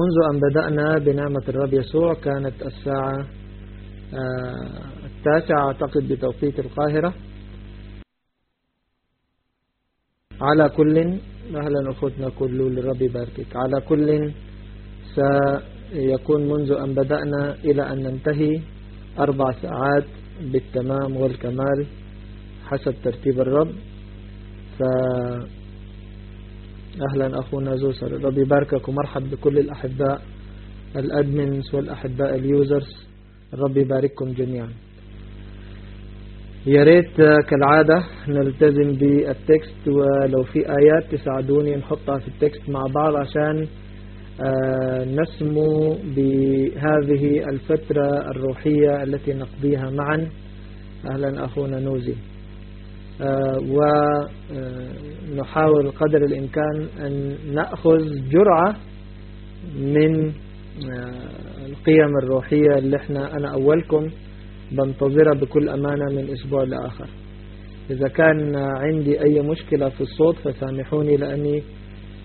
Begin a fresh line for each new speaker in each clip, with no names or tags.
منذ أن بدأنا بنعمة الرب يسوع كانت الساعة التاسعة أعتقد بتوقيت القاهرة. على كل أهلا أخوتنا كل للرب يباركك. على كل سيكون منذ أن بدأنا إلى أن ننتهي أربع ساعات بالتمام والكمال حسب ترتيب الرب. أهلا أخونا زوسر الرب يباركك ومرحب بكل الأحباء ال admins والأحباء ال users الرب يبارككم جميعا. يا ريت كالعادة نلتزم بال text ولو في آيات تساعدوني نحطها في ال text مع بعض عشان نسمو بهذه الفترة الروحية التي نقضيها معا. أهلا أخونا نوزي. ونحاول قدر الإمكان أن نأخذ جرعة من القيم الروحية اللي إحنا أنا أولكم بنتظرها بكل أمانة من أسبوع لآخر. إذا كان عندي أي مشكلة في الصوت فسامحوني لأني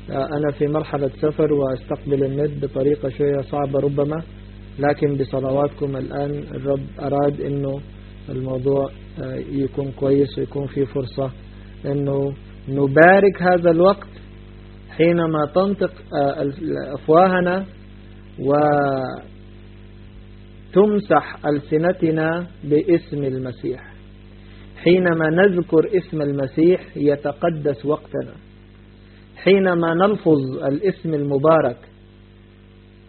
أنا في مرحلة سفر وأستقبل النت بطريقة شوية صعبة ربما لكن بصلواتكم الآن الرب أراد أنه الموضوع يكون كويس ويكون في فرصة أنه نبارك هذا الوقت حينما تنطق أفواهنا وتمسح ألسنتنا باسم المسيح. حينما نذكر اسم المسيح يتقدس وقتنا. حينما نلفظ الاسم المبارك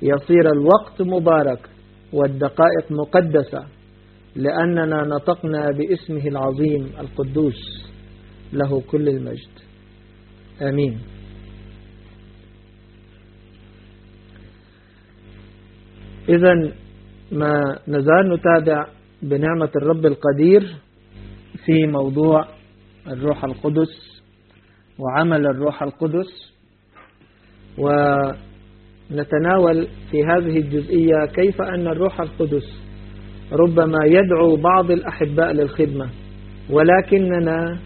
يصير الوقت مبارك والدقائق مقدسة. لأننا نطقنا باسمه العظيم القدوس له كل المجد. آمين. إذا ما نزال نتابع بنعمة الرب القدير في موضوع الروح القدس وعمل الروح القدس ونتناول في هذه الجزئية كيف أن الروح القدس ربما يدعو بعض الأحباء للخدمة ولكننا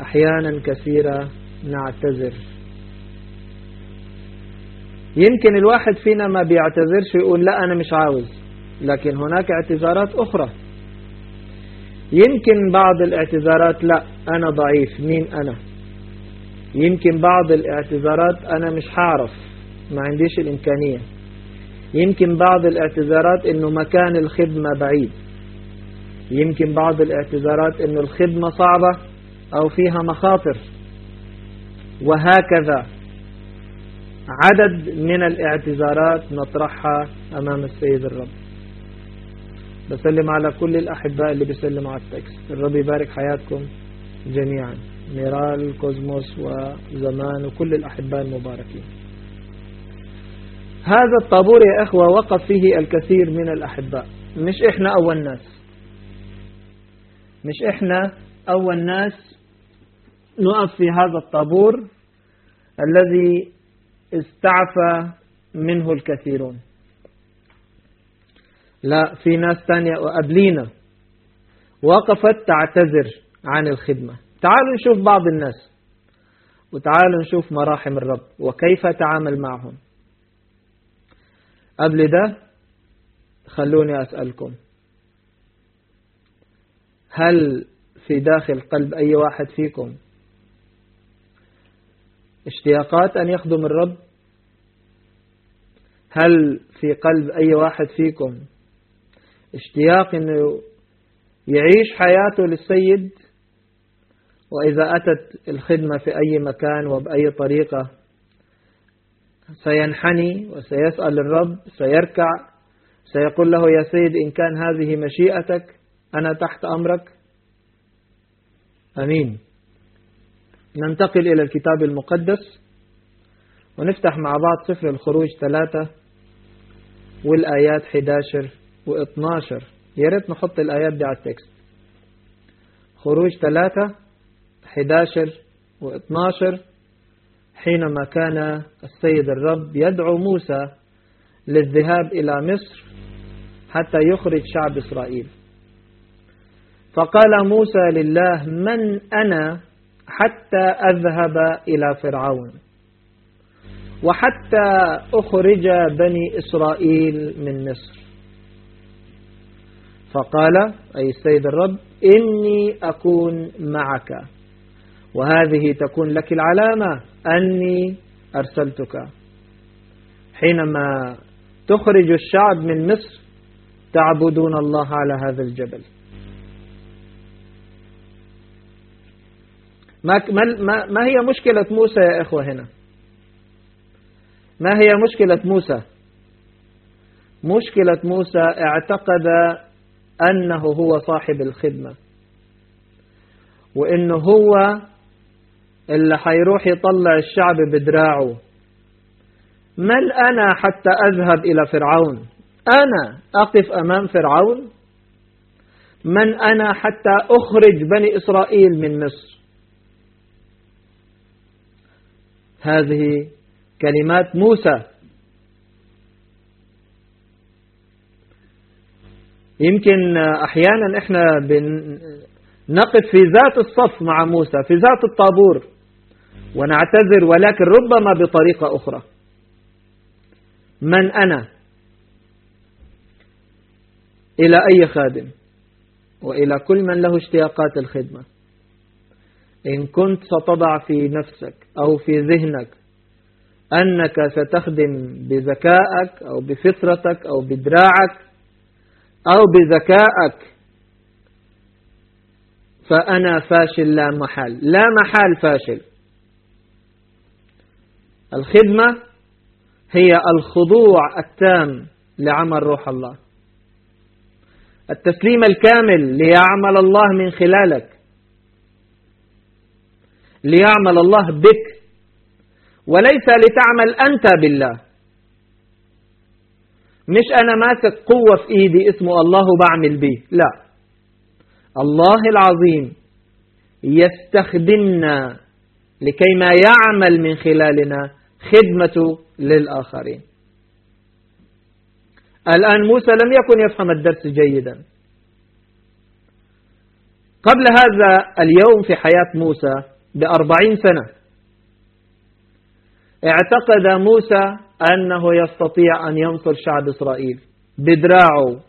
أحيانا كثيرة نعتذر. يمكن الواحد فينا ما بيعتذرش يقول لا أنا مش عاوز لكن هناك اعتذارات أخرى. يمكن بعض الاعتذارات لا أنا ضعيف مين أنا؟ يمكن بعض الاعتذارات أنا مش هعرف ما عنديش الإمكانية. يمكن بعض الاعتذارات أنه مكان الخدمة بعيد. يمكن بعض الاعتذارات أنه الخدمة صعبة أو فيها مخاطر. وهكذا. عدد من الاعتذارات نطرحها أمام السيد الرب. بسلم على كل الأحباء اللي بيسلموا على التكست. الرب يبارك حياتكم جميعا. ميرال كوزموس وزمان وكل الأحباء المباركين. هذا الطابور يا أخوة وقف فيه الكثير من الأحباء. مش إحنا أول ناس. مش إحنا أول ناس نقف في هذا الطابور الذي استعفى منه الكثيرون. لا في ناس تانية وقبلينا وقفت تعتذر عن الخدمة. تعالوا نشوف بعض الناس. وتعالوا نشوف مراحم الرب وكيف تعامل معهم. قبل ده خلوني أسألكم. هل في داخل قلب أي واحد فيكم اشتياقات أن يخدم الرب؟ هل في قلب أي واحد فيكم اشتياق أنه يعيش حياته للسيد؟ وإذا أتت الخدمة في أي مكان وبأي طريقة سينحني وسيسأل الرب سيركع سيقول له يا سيد إن كان هذه مشيئتك أنا تحت أمرك؟ أمين. ننتقل إلى الكتاب المقدس ونفتح مع بعض سفر الخروج ثلاثة والآيات 11 و12 يا ريت نحط الآيات دي على التكست. خروج ثلاثة 11 و12 حينما كان السيد الرب يدعو موسى للذهاب إلى مصر حتى يخرج شعب إسرائيل. فقال موسى لله من أنا حتى أذهب إلى فرعون؟ وحتى أخرج بني إسرائيل من مصر. فقال أي السيد الرب إني أكون معك. وهذه تكون لك العلامة أني أرسلتك. حينما تخرج الشعب من مصر تعبدون الله على هذا الجبل. ما, ما, ما هي مشكلة موسى يا إخوة هنا؟ ما هي مشكلة موسى؟ مشكلة موسى اعتقد أنه هو صاحب الخدمة وإنه هو اللي حيروح يطلع الشعب بدراعه. من أنا حتى أذهب إلى فرعون؟ أنا أقف أمام فرعون؟ من أنا حتى أخرج بني إسرائيل من مصر؟ هذه كلمات موسى. يمكن أحيانا إحنا نقف في ذات الصف مع موسى في ذات الطابور. ونعتذر ولكن ربما بطريقة أخرى. من أنا؟ إلى أي خادم؟ وإلى كل من له اشتياقات الخدمة. إن كنت ستضع في نفسك أو في ذهنك أنك ستخدم بذكائك أو بفطرتك أو بدراعك أو بذكائك فأنا فاشل لا محال. لا محال فاشل. الخدمة هي الخضوع التام لعمل روح الله. التسليم الكامل ليعمل الله من خلالك. ليعمل الله بك. وليس لتعمل أنت بالله. مش أنا ماسك قوة في إيدي اسمه الله بعمل به. لا. الله العظيم يستخدمنا لكي ما يعمل من خلالنا خدمة للآخرين. الآن موسى لم يكن يفهم الدرس جيدا. قبل هذا اليوم في حياة موسى بأربعين سنة اعتقد موسى أنه يستطيع أن ينصر شعب إسرائيل بدراعه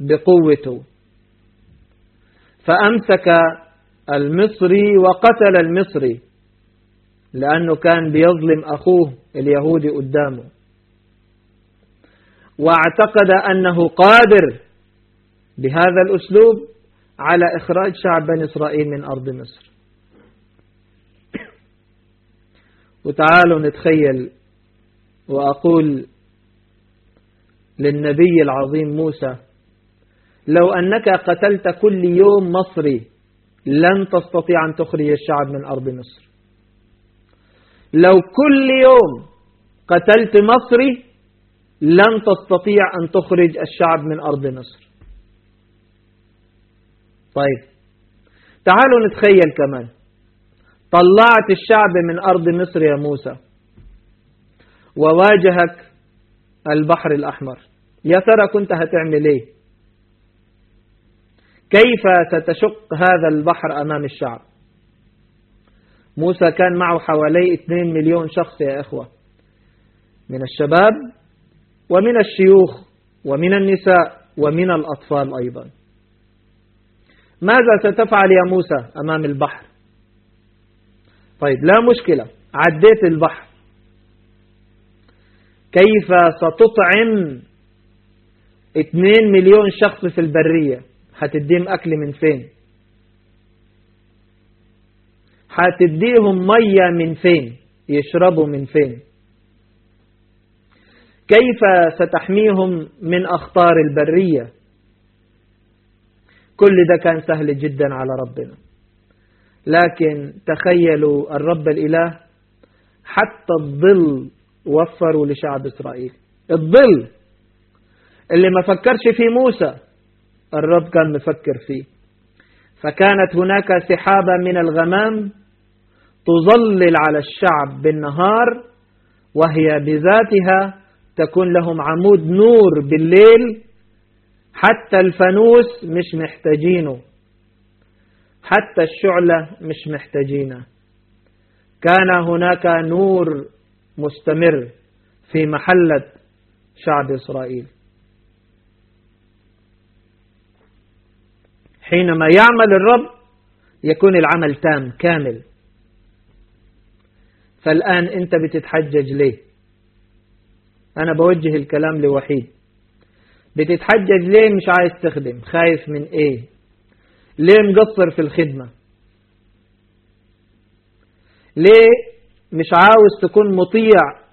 بقوته. فأمسك المصري وقتل المصري لأنه كان بيظلم أخوه اليهودي قدامه. واعتقد أنه قادر بهذا الأسلوب على إخراج شعب بني إسرائيل من أرض مصر. وتعالوا نتخيل وأقول للنبي العظيم موسى لو أنك قتلت كل يوم مصري لن تستطيع أن تخرج الشعب من أرض مصر. لو كل يوم قتلت مصري لن تستطيع أن تخرج الشعب من أرض مصر. طيب تعالوا نتخيل كمان. طلعت الشعب من أرض مصر يا موسى وواجهك البحر الأحمر. يا ترى كنت هتعمل إيه؟ كيف ستشق هذا البحر أمام الشعب؟ موسى كان معه حوالي 2 مليون شخص يا إخوة. من الشباب ومن الشيوخ ومن النساء ومن الأطفال أيضا. ماذا ستفعل يا موسى أمام البحر؟ طيب لا مشكلة. عديت البحر. كيف ستطعم 2 مليون شخص في البرية؟ هتديهم أكل من فين؟ هتديهم مية من فين؟ يشربوا من فين؟ كيف ستحميهم من أخطار البرية؟ كل ده كان سهل جدا على ربنا. لكن تخيلوا الرب الإله حتى الظل وفروا لشعب إسرائيل. الظل اللي ما فكرش في موسى. الرب كان مفكر فيه. فكانت هناك سحابة من الغمام تظلل على الشعب بالنهار وهي بذاتها تكون لهم عمود نور بالليل حتى الفانوس مش محتاجينه. حتى الشعلة مش محتاجينه. كان هناك نور مستمر في محلة شعب إسرائيل. حينما يعمل الرب يكون العمل تام كامل. فالآن أنت بتتحجج ليه؟ أنا بوجه الكلام لوحيد. بتتحجج ليه مش عايز تخدم؟ خايف من إيه؟ ليه مقصر في الخدمة؟ ليه مش عاوز تكون مطيع؟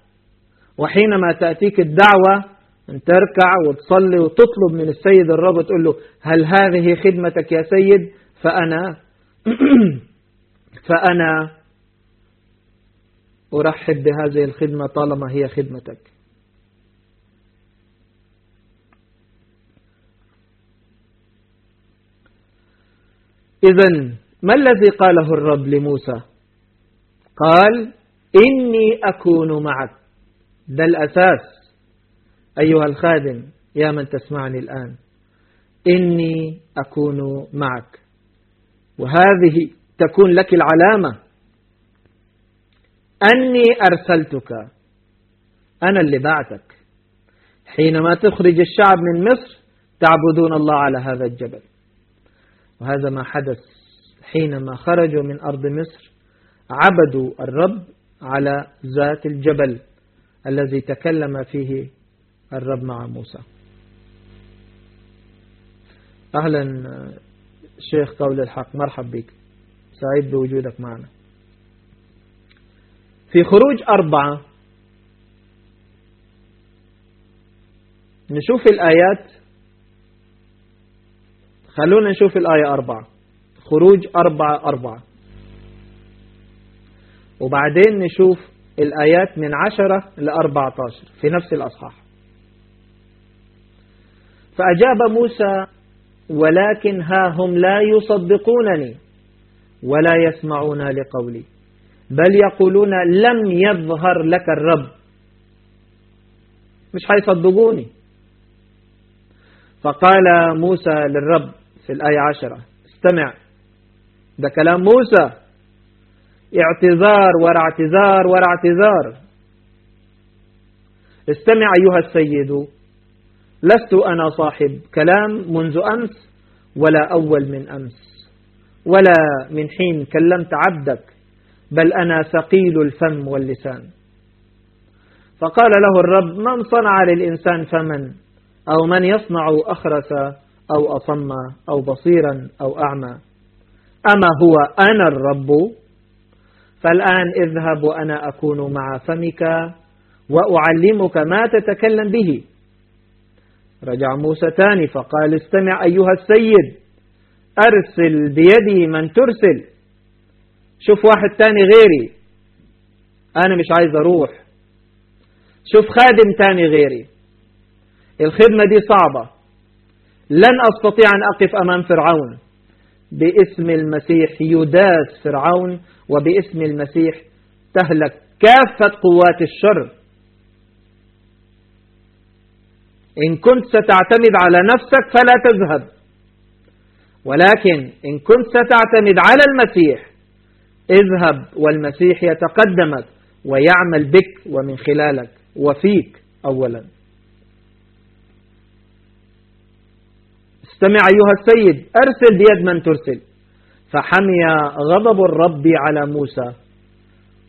وحينما تأتيك الدعوة أن تركع وتصلي وتطلب من السيد الرب وتقول له هل هذه خدمتك يا سيد؟ فأنا فأنا أرحب بهذه الخدمة طالما هي خدمتك. إذا ما الذي قاله الرب لموسى؟ قال إني أكون معك. ده الأساس. أيها الخادم يا من تسمعني الآن. إني أكون معك. وهذه تكون لك العلامة. أني أرسلتك. أنا اللي بعتك. حينما تخرج الشعب من مصر تعبدون الله على هذا الجبل. وهذا ما حدث حينما خرجوا من أرض مصر. عبدوا الرب على ذات الجبل الذي تكلم فيه الرب مع موسى. أهلا شيخ قول الحق مرحب بك. سعيد بوجودك معنا. في خروج أربعة نشوف الآيات. خلونا نشوف الآية أربعة. خروج أربعة أربعة. وبعدين نشوف الآيات من عشرة لأربعة عشر في نفس الأصحاح. فأجاب موسى ولكن ها هم لا يصدقونني ولا يسمعون لقولي بل يقولون لم يظهر لك الرب. مش هيصدقوني فقال موسى للرب في الآية عشرة استمع ده كلام موسى. اعتذار ورا اعتذار ورا اعتذار. استمع أيها السيد لست أنا صاحب كلام منذ أمس ولا أول من أمس ولا من حين كلمت عبدك بل أنا ثقيل الفم واللسان. فقال له الرب من صنع للإنسان فمن أو من يصنع أخرس أو أصم أو بصيرا أو أعمى؟ أما هو أنا الرب؟ فالآن اذهب وأنا أكون مع فمك وأعلمك ما تتكلم به. رجع موسى تاني فقال استمع أيها السيد أرسل بيدي من ترسل. شوف واحد تاني غيري. أنا مش عايز أروح. شوف خادم تاني غيري. الخدمة دي صعبة. لن أستطيع أن أقف أمام فرعون. باسم المسيح يداس فرعون وباسم المسيح تهلك كافة قوات الشر. إن كنت ستعتمد على نفسك فلا تذهب. ولكن إن كنت ستعتمد على المسيح اذهب والمسيح يتقدمك ويعمل بك ومن خلالك وفيك أولا. استمع أيها السيد أرسل بيد من ترسل. فحمي غضب الرب على موسى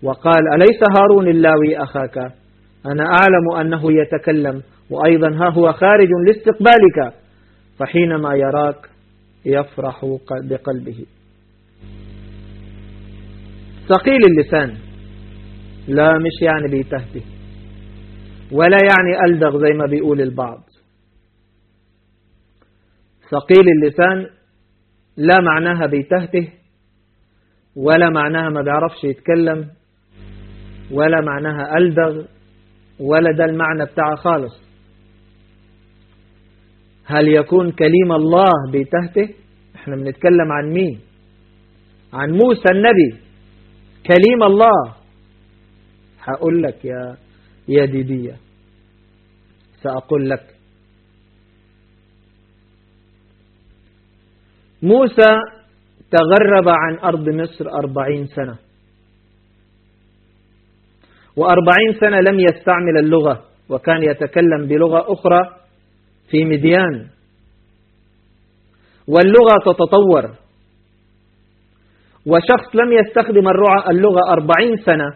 وقال أليس هارون اللاوي أخاك؟ أنا أعلم أنه يتكلم. وأيضا ها هو خارج لاستقبالك فحينما يراك يفرح بقلبه. ثقيل اللسان لا مش يعني بيتهته ولا يعني ألدغ زي ما بيقول البعض. ثقيل اللسان لا معناها بيتهته ولا معناها ما بيعرفش يتكلم ولا معناها ألدغ ولا ده المعنى بتاعها خالص. هل يكون كليم الله بيتهته إحنا بنتكلم عن مين؟ عن موسى النبي. كليم الله. هقول لك يا يا ديدية سأقول لك. موسى تغرب عن أرض مصر أربعين سنة. وأربعين سنة لم يستعمل اللغة وكان يتكلم بلغة أخرى. في مديان. واللغة تتطور. وشخص لم يستخدم اللغة أربعين سنة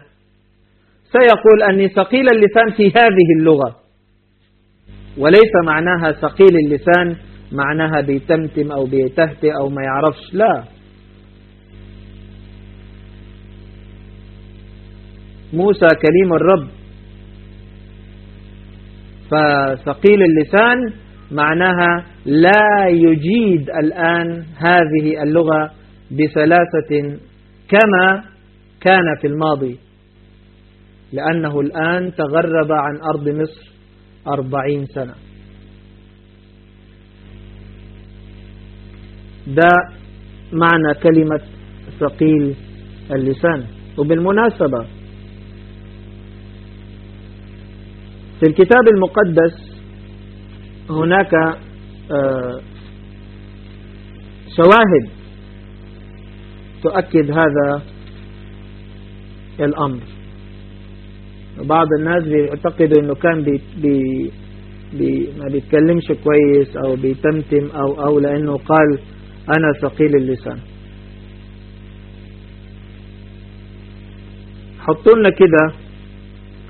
سيقول أني ثقيل اللسان في هذه اللغة. وليس معناها ثقيل اللسان معناها بيتمتم أو بيتهتئ أو ما يعرفش. لا. موسى كليم الرب. فثقيل اللسان معناها لا يجيد الآن هذه اللغة بسلاسة كما كان في الماضي لأنه الآن تغرب عن أرض مصر أربعين سنة. ده معنى كلمة ثقيل اللسان. وبالمناسبة في الكتاب المقدس هناك آه، شواهد تؤكد هذا الأمر. بعض الناس بيعتقدوا إنه كان بي بي بي ما بيتكلمش كويس أو بيتمتم أو أو لأنه قال أنا ثقيل اللسان. حطوا لنا كده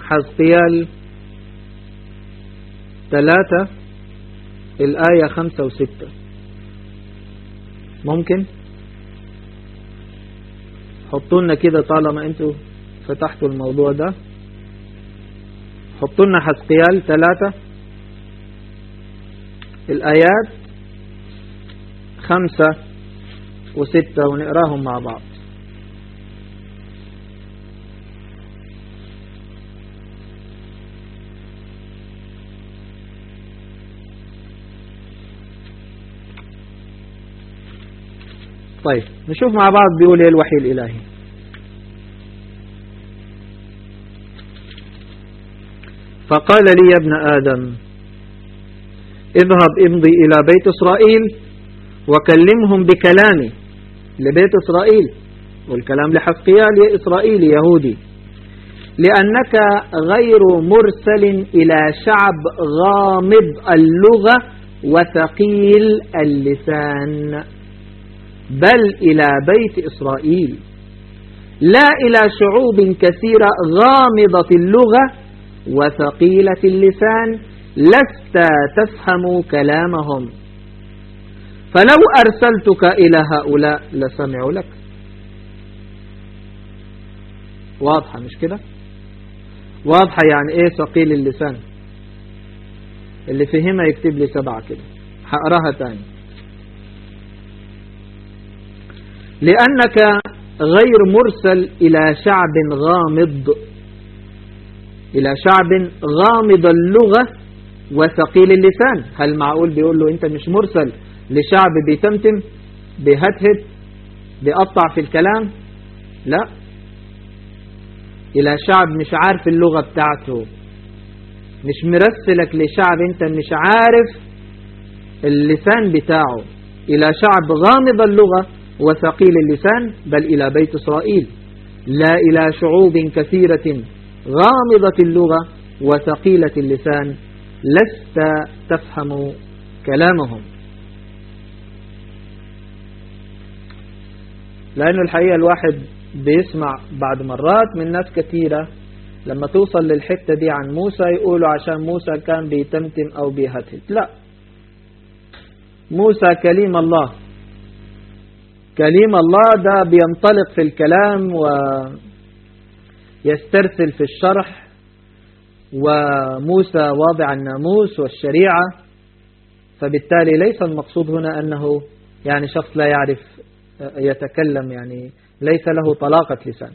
حزقيال ثلاثة الآية خمسة وستة. ممكن؟ حطوا لنا كده طالما أنتوا فتحتوا الموضوع ده. حطوا لنا حسقيال ثلاثة. الآيات خمسة وستة ونقراهم مع بعض. طيب نشوف مع بعض بيقول إيه الوحي الإلهي. فقال لي يا ابن آدم اذهب امضي إلى بيت إسرائيل وكلمهم بكلامي لبيت إسرائيل والكلام لحسقيال يا إسرائيل يهودي لأنك غير مرسل إلى شعب غامض اللغة وثقيل اللسان. بل إلى بيت إسرائيل. لا إلى شعوب كثيرة غامضة اللغة وثقيلة اللسان لست تفهم كلامهم. فلو أرسلتك إلى هؤلاء لسمعوا لك. واضحة مش كده؟ واضحة يعني إيه ثقيل اللسان؟ اللي فهمها يكتب لي سبعة كده. هقراها تاني. لأنك غير مرسل إلى شعب غامض. إلى شعب غامض اللغة وثقيل اللسان. هل معقول بيقول له أنت مش مرسل لشعب بيتمتم بيهتهت بيقطع في الكلام؟ لا. إلى شعب مش عارف اللغة بتاعته. مش مرسلك لشعب أنت مش عارف اللسان بتاعه. إلى شعب غامض اللغة وثقيل اللسان بل إلى بيت إسرائيل. لا إلى شعوب كثيرة غامضة اللغة وثقيلة اللسان لست تفهم كلامهم. لأنه الحقيقة الواحد بيسمع بعد مرات من ناس كثيرة لما توصل للحتة دي عن موسى يقولوا عشان موسى كان بيتمتم أو بيهتت لا. موسى كليم الله. كليم الله ده بينطلق في الكلام ويسترسل في الشرح وموسى واضع الناموس والشريعة فبالتالي ليس المقصود هنا أنه يعني شخص لا يعرف يتكلم يعني ليس له طلاقة لسان.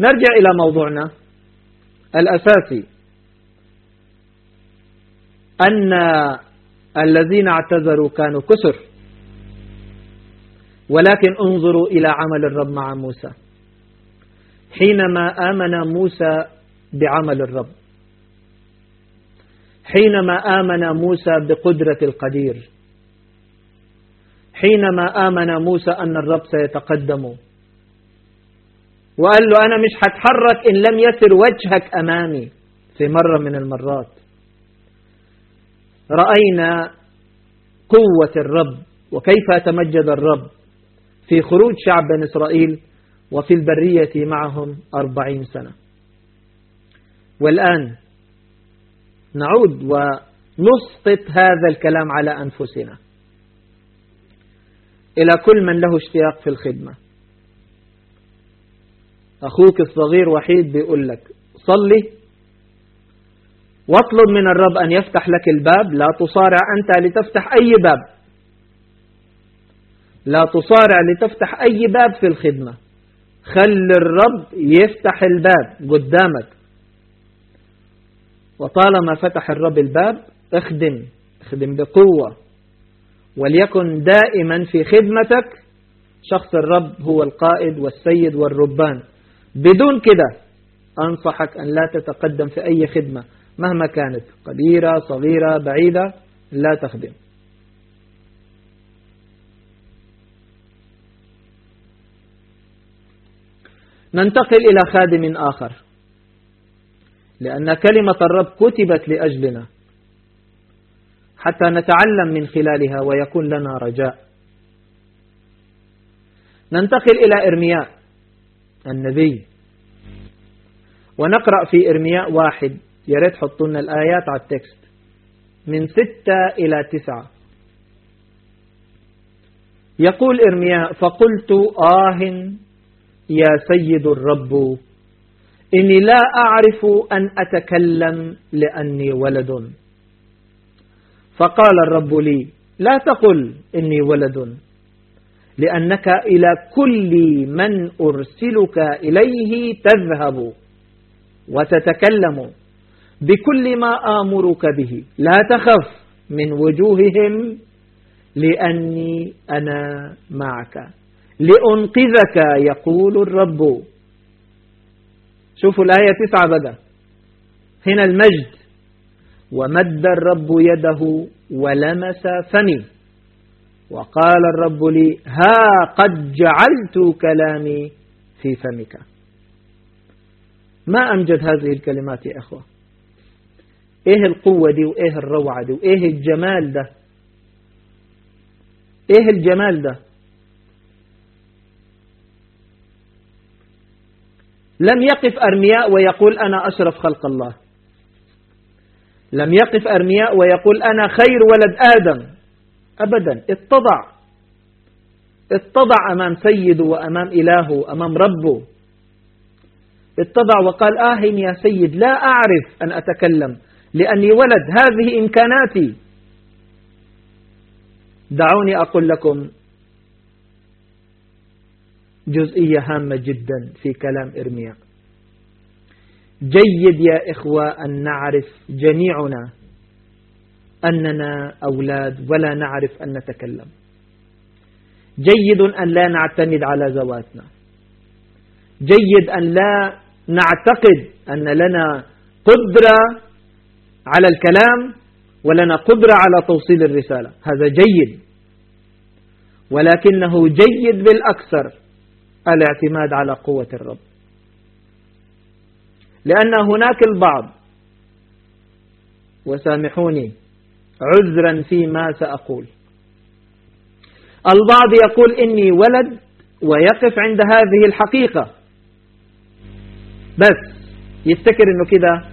نرجع إلى موضوعنا الأساسي. أن الذين اعتذروا كانوا كسر. ولكن انظروا إلى عمل الرب مع موسى. حينما آمن موسى بعمل الرب. حينما آمن موسى بقدرة القدير. حينما آمن موسى أن الرب سيتقدم. وقال له أنا مش هتحرك إن لم يسر وجهك أمامي. في مرة من المرات. رأينا قوة الرب وكيف تمجد الرب. في خروج شعب بني إسرائيل وفي البرية معهم أربعين سنة. والآن نعود ونسقط هذا الكلام على أنفسنا. إلى كل من له اشتياق في الخدمة. أخوك الصغير وحيد بيقول لك صلي واطلب من الرب أن يفتح لك الباب لا تصارع أنت لتفتح أي باب. لا تصارع لتفتح أي باب في الخدمة. خل الرب يفتح الباب قدامك. وطالما فتح الرب الباب اخدم. اخدم بقوة. وليكن دائما في خدمتك شخص الرب هو القائد والسيد والربان. بدون كده أنصحك أن لا تتقدم في أي خدمة مهما كانت كبيرة صغيرة بعيدة لا تخدم. ننتقل إلى خادم آخر. لأن كلمة الرب كتبت لأجلنا. حتى نتعلم من خلالها ويكون لنا رجاء. ننتقل إلى إرمياء النبي. ونقرأ في إرمياء واحد. يا ريت لنا الآيات على التكست. من ستة إلى تسعة. يقول إرمياء فقلت آه يا سيد الرب إني لا أعرف أن أتكلم لأني ولد. فقال الرب لي لا تقل إني ولد لأنك إلى كل من أرسلك إليه تذهب وتتكلم بكل ما آمرك به. لا تخف من وجوههم لأني أنا معك. لأنقذك يقول الرب. شوفوا الآية تسعة بقى هنا المجد. ومد الرب يده ولمس فمي. وقال الرب لي ها قد جعلت كلامي في فمك. ما أمجد هذه الكلمات يا أخوة؟ إيه القوة دي وإيه الروعة دي وإيه الجمال ده؟ إيه الجمال ده؟ لم يقف أرمياء ويقول أنا أشرف خلق الله. لم يقف أرمياء ويقول أنا خير ولد آدم. أبدا اتضع. اتضع أمام سيده وأمام إلهه أمام ربه اتضع وقال آه يا سيد لا أعرف أن أتكلم لأني ولد هذه إمكاناتي. دعوني أقول لكم جزئية هامة جدا في كلام إرميا. جيد يا إخوة أن نعرف جميعنا أننا أولاد ولا نعرف أن نتكلم. جيد أن لا نعتمد على ذواتنا. جيد أن لا نعتقد أن لنا قدرة على الكلام ولنا قدرة على توصيل الرسالة. هذا جيد. ولكنه جيد بالأكثر. الاعتماد على قوة الرب. لأن هناك البعض وسامحوني عذرا فيما سأقول. البعض يقول إني ولد ويقف عند هذه الحقيقة. بس يفتكر إنه كده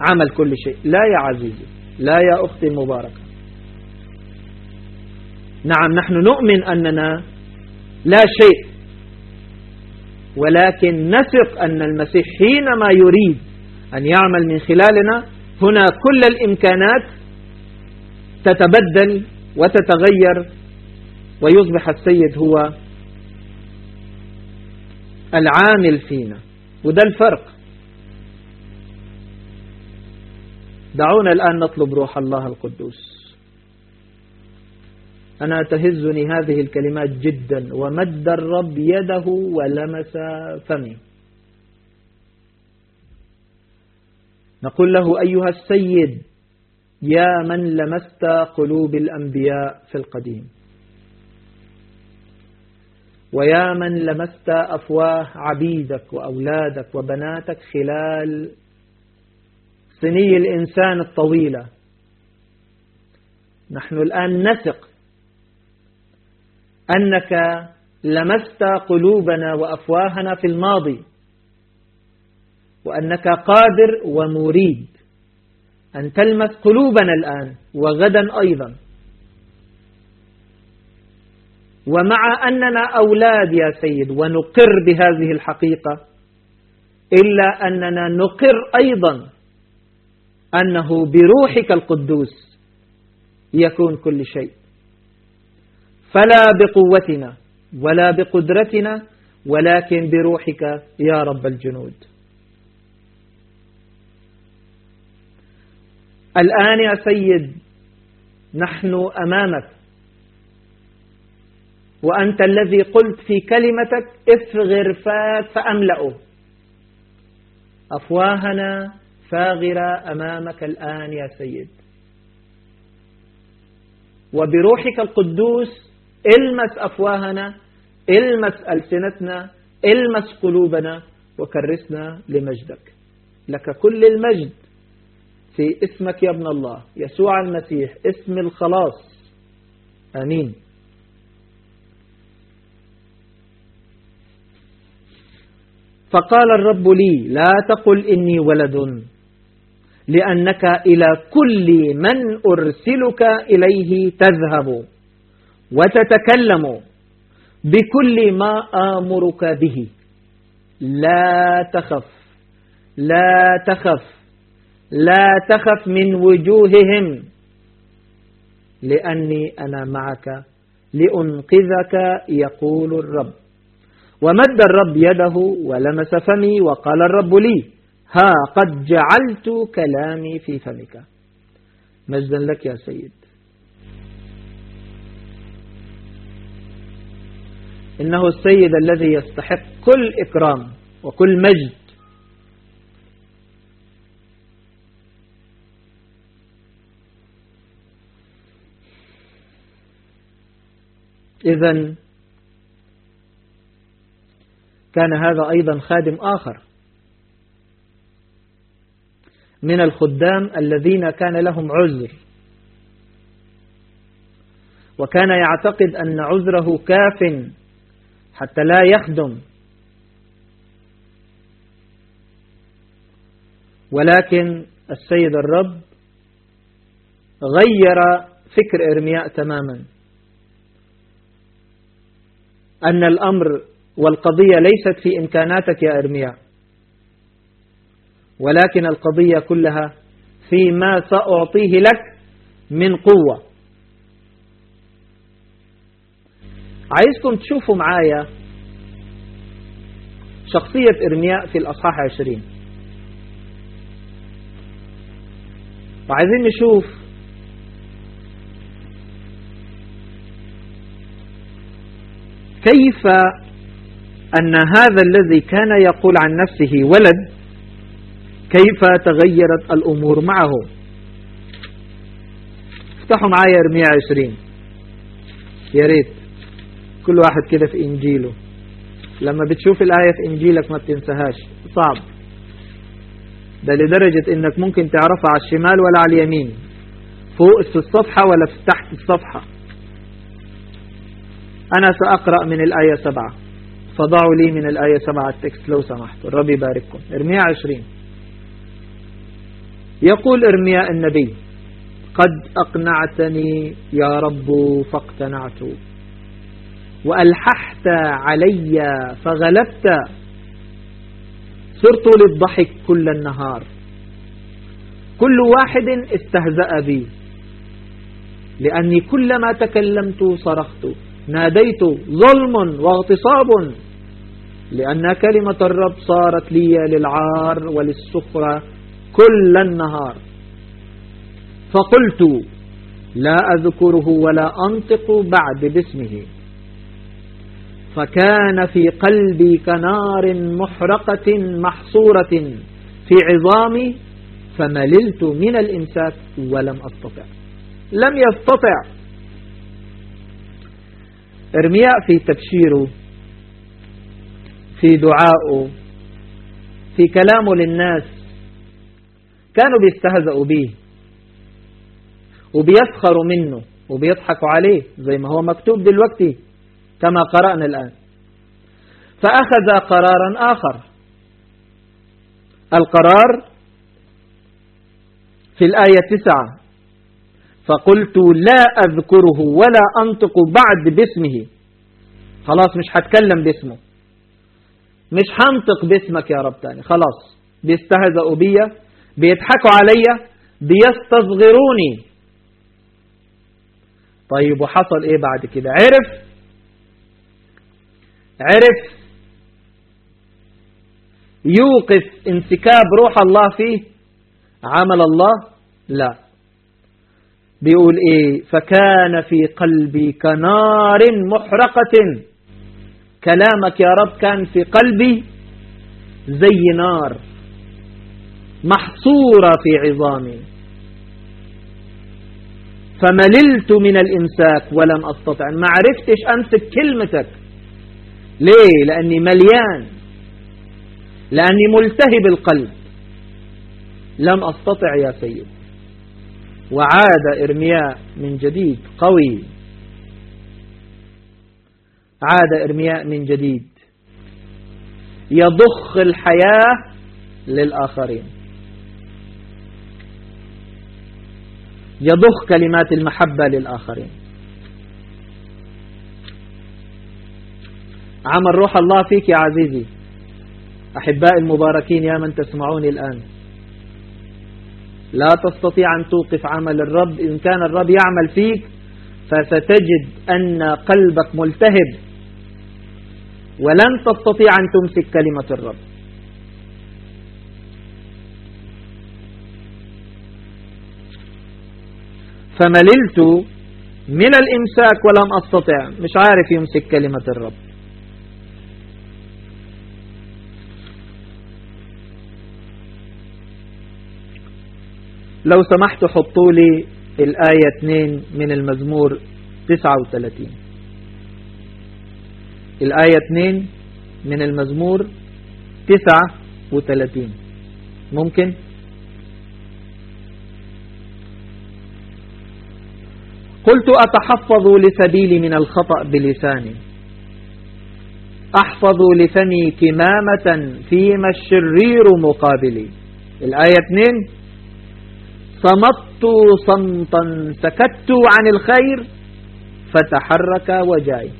عمل كل شيء. لا يا عزيزي لا يا أختي المباركة. نعم نحن نؤمن أننا لا شيء ولكن نثق أن المسيح حينما يريد أن يعمل من خلالنا هنا كل الإمكانات تتبدل وتتغير ويصبح السيد هو العامل فينا. وده الفرق. دعونا الآن نطلب روح الله القدوس. أنا تهزني هذه الكلمات جدا. ومد الرب يده ولمس فمي. نقول له أيها السيد يا من لمست قلوب الأنبياء في القديم. ويا من لمست أفواه عبيدك وأولادك وبناتك خلال سني الإنسان الطويلة. نحن الآن نثق أنك لمست قلوبنا وأفواهنا في الماضي وأنك قادر ومريد أن تلمس قلوبنا الآن وغدا أيضا. ومع أننا أولاد يا سيد ونقر بهذه الحقيقة إلا أننا نقر أيضا أنه بروحك القدوس يكون كل شيء. فلا بقوتنا ولا بقدرتنا ولكن بروحك يا رب الجنود. الآن يا سيد نحن أمامك. وأنت الذي قلت في كلمتك افغر فات فأملأه. أفواهنا فاغرة أمامك الآن يا سيد. وبروحك القدوس إلمس أفواهنا إلمس ألسنتنا إلمس قلوبنا وكرسنا لمجدك. لك كل المجد في اسمك يا ابن الله يسوع المسيح اسم الخلاص. آمين. فقال الرب لي لا تقل إني ولد لأنك إلى كل من أرسلك إليه تذهب. وتتكلم بكل ما آمرك به. لا تخف لا تخف لا تخف من وجوههم. لأني أنا معك لأنقذك يقول الرب. ومد الرب يده ولمس فمي وقال الرب لي ها قد جعلت كلامي في فمك. مجدا لك يا سيد. إنه السيد الذي يستحق كل إكرام وكل مجد. إذا كان هذا أيضا خادم آخر من الخدام الذين كان لهم عذر. وكان يعتقد أن عذره كاف حتى لا يخدم. ولكن السيد الرب غير فكر إرمياء تماما. أن الأمر والقضية ليست في إمكاناتك يا إرمياء. ولكن القضية كلها فيما سأعطيه لك من قوة. عايزكم تشوفوا معايا شخصية إرمياء في الأصحاح عشرين. وعايزين نشوف كيف أن هذا الذي كان يقول عن نفسه ولد كيف تغيرت الأمور معه. افتحوا معايا ارميا عشرين. يا ريت. كل واحد كده في إنجيله. لما بتشوف الآية في إنجيلك ما بتنساهاش. صعب. ده لدرجة إنك ممكن تعرفها على الشمال ولا على اليمين. فوق في الصفحة ولا في تحت الصفحة. أنا سأقرأ من الآية سبعة. فضعوا لي من الآية سبعة التكست لو سمحتوا. الرب يبارككم. إرميا عشرين. يقول ارمياء النبي قد أقنعتني يا رب فاقتنعت وألححت علي فغلبت. صرت للضحك كل النهار. كل واحد استهزأ بي. لأني كلما تكلمت صرخت. ناديت ظلم واغتصاب. لأن كلمة الرب صارت لي للعار وللسخرة كل النهار. فقلت لا أذكره ولا أنطق بعد باسمه. فكان في قلبي كنار محرقة محصورة في عظامي فمللت من الإمساك ولم أستطع. لم يستطع. إرمياء في تبشيره في دعائه في كلامه للناس. كانوا بيستهزئوا به وبيسخروا منه وبيضحكوا عليه زي ما هو مكتوب دلوقتي. كما قرأنا الآن. فأخذ قرارا آخر. القرار في الآية تسعة فقلت لا أذكره ولا أنطق بعد باسمه. خلاص مش هتكلم باسمه. مش هنطق باسمك يا رب تاني. خلاص بيستهزئوا بيا بيضحكوا عليا بيستصغروني. طيب وحصل إيه بعد كده؟ عرف عرف يوقف انسكاب روح الله فيه عمل الله؟ لا. بيقول إيه؟ فكان في قلبي كنار محرقة. كلامك يا رب كان في قلبي زي نار محصورة في عظامي. فمللت من الإمساك ولم أستطع. ما عرفتش أمسك كلمتك. ليه؟ لأني مليان. لأني ملتهب القلب. لم أستطع يا سيد. وعاد إرمياء من جديد قوي. عاد إرمياء من جديد. يضخ الحياة للآخرين. يضخ كلمات المحبة للآخرين. عمل روح الله فيك يا عزيزي. أحباء المباركين يا من تسمعوني الآن. لا تستطيع أن توقف عمل الرب. إن كان الرب يعمل فيك فستجد أن قلبك ملتهب. ولن تستطيع أن تمسك كلمة الرب. فمللت من الإمساك ولم أستطع. مش عارف يمسك كلمة الرب. لو سمحت حطوا لي الآية 2 من المزمور 39 الآية 2 من المزمور 39 ممكن؟ قلت أتحفظ لسبيلي من الخطأ بلساني. أحفظ لفمي كمامة فيما الشرير مقابلي. الآية 2 صمت صمتا سكت عن الخير فتحرك وجاي.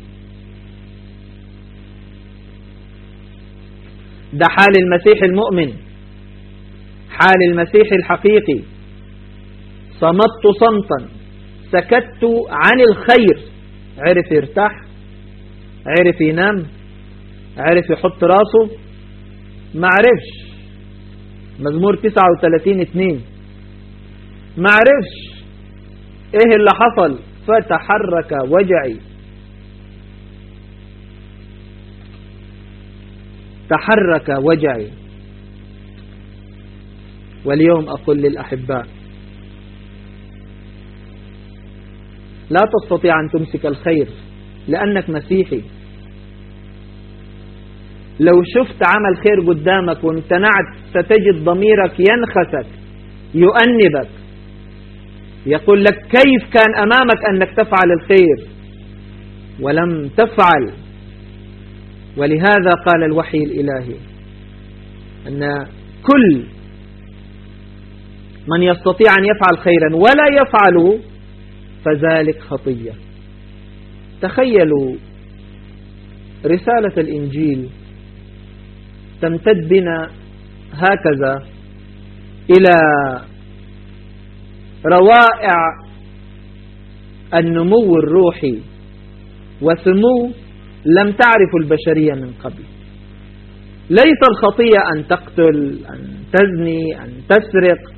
ده حال المسيح المؤمن. حال المسيح الحقيقي. صمت صمتا سكت عن الخير. عرف يرتاح عرف ينام عرف يحط راسه. ما عرفش. مزمور 39 2 ما عرفش إيه اللي حصل. فتحرك وجعي. تحرك وجعي. واليوم أقول للأحباء لا تستطيع أن تمسك الخير لأنك مسيحي. لو شفت عمل خير قدامك وامتنعت ستجد ضميرك ينخسك يؤنبك. يقول لك كيف كان أمامك أنك تفعل الخير ولم تفعل؟ ولهذا قال الوحي الإلهي أن كل من يستطيع أن يفعل خيرا ولا يفعل فذلك خطية. تخيلوا رسالة الإنجيل تمتد بنا هكذا إلى روائع النمو الروحي وسمو لم تعرف البشرية من قبل. ليس الخطية أن تقتل أن تزني أن تسرق.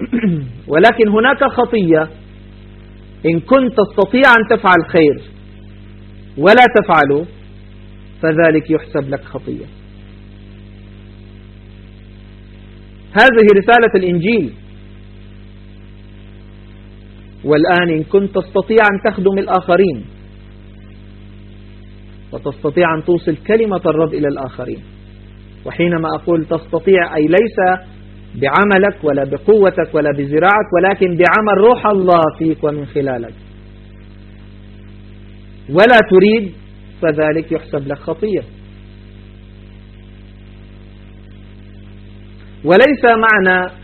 ولكن هناك خطية. إن كنت تستطيع أن تفعل خير ولا تفعله فذلك يحسب لك خطية. هذه رسالة الإنجيل. والآن إن كنت تستطيع أن تخدم الآخرين وتستطيع أن توصل كلمة الرب إلى الآخرين. وحينما أقول تستطيع أي ليس بعملك ولا بقوتك ولا بزراعك ولكن بعمل روح الله فيك ومن خلالك. ولا تريد فذلك يحسب لك خطية وليس معنى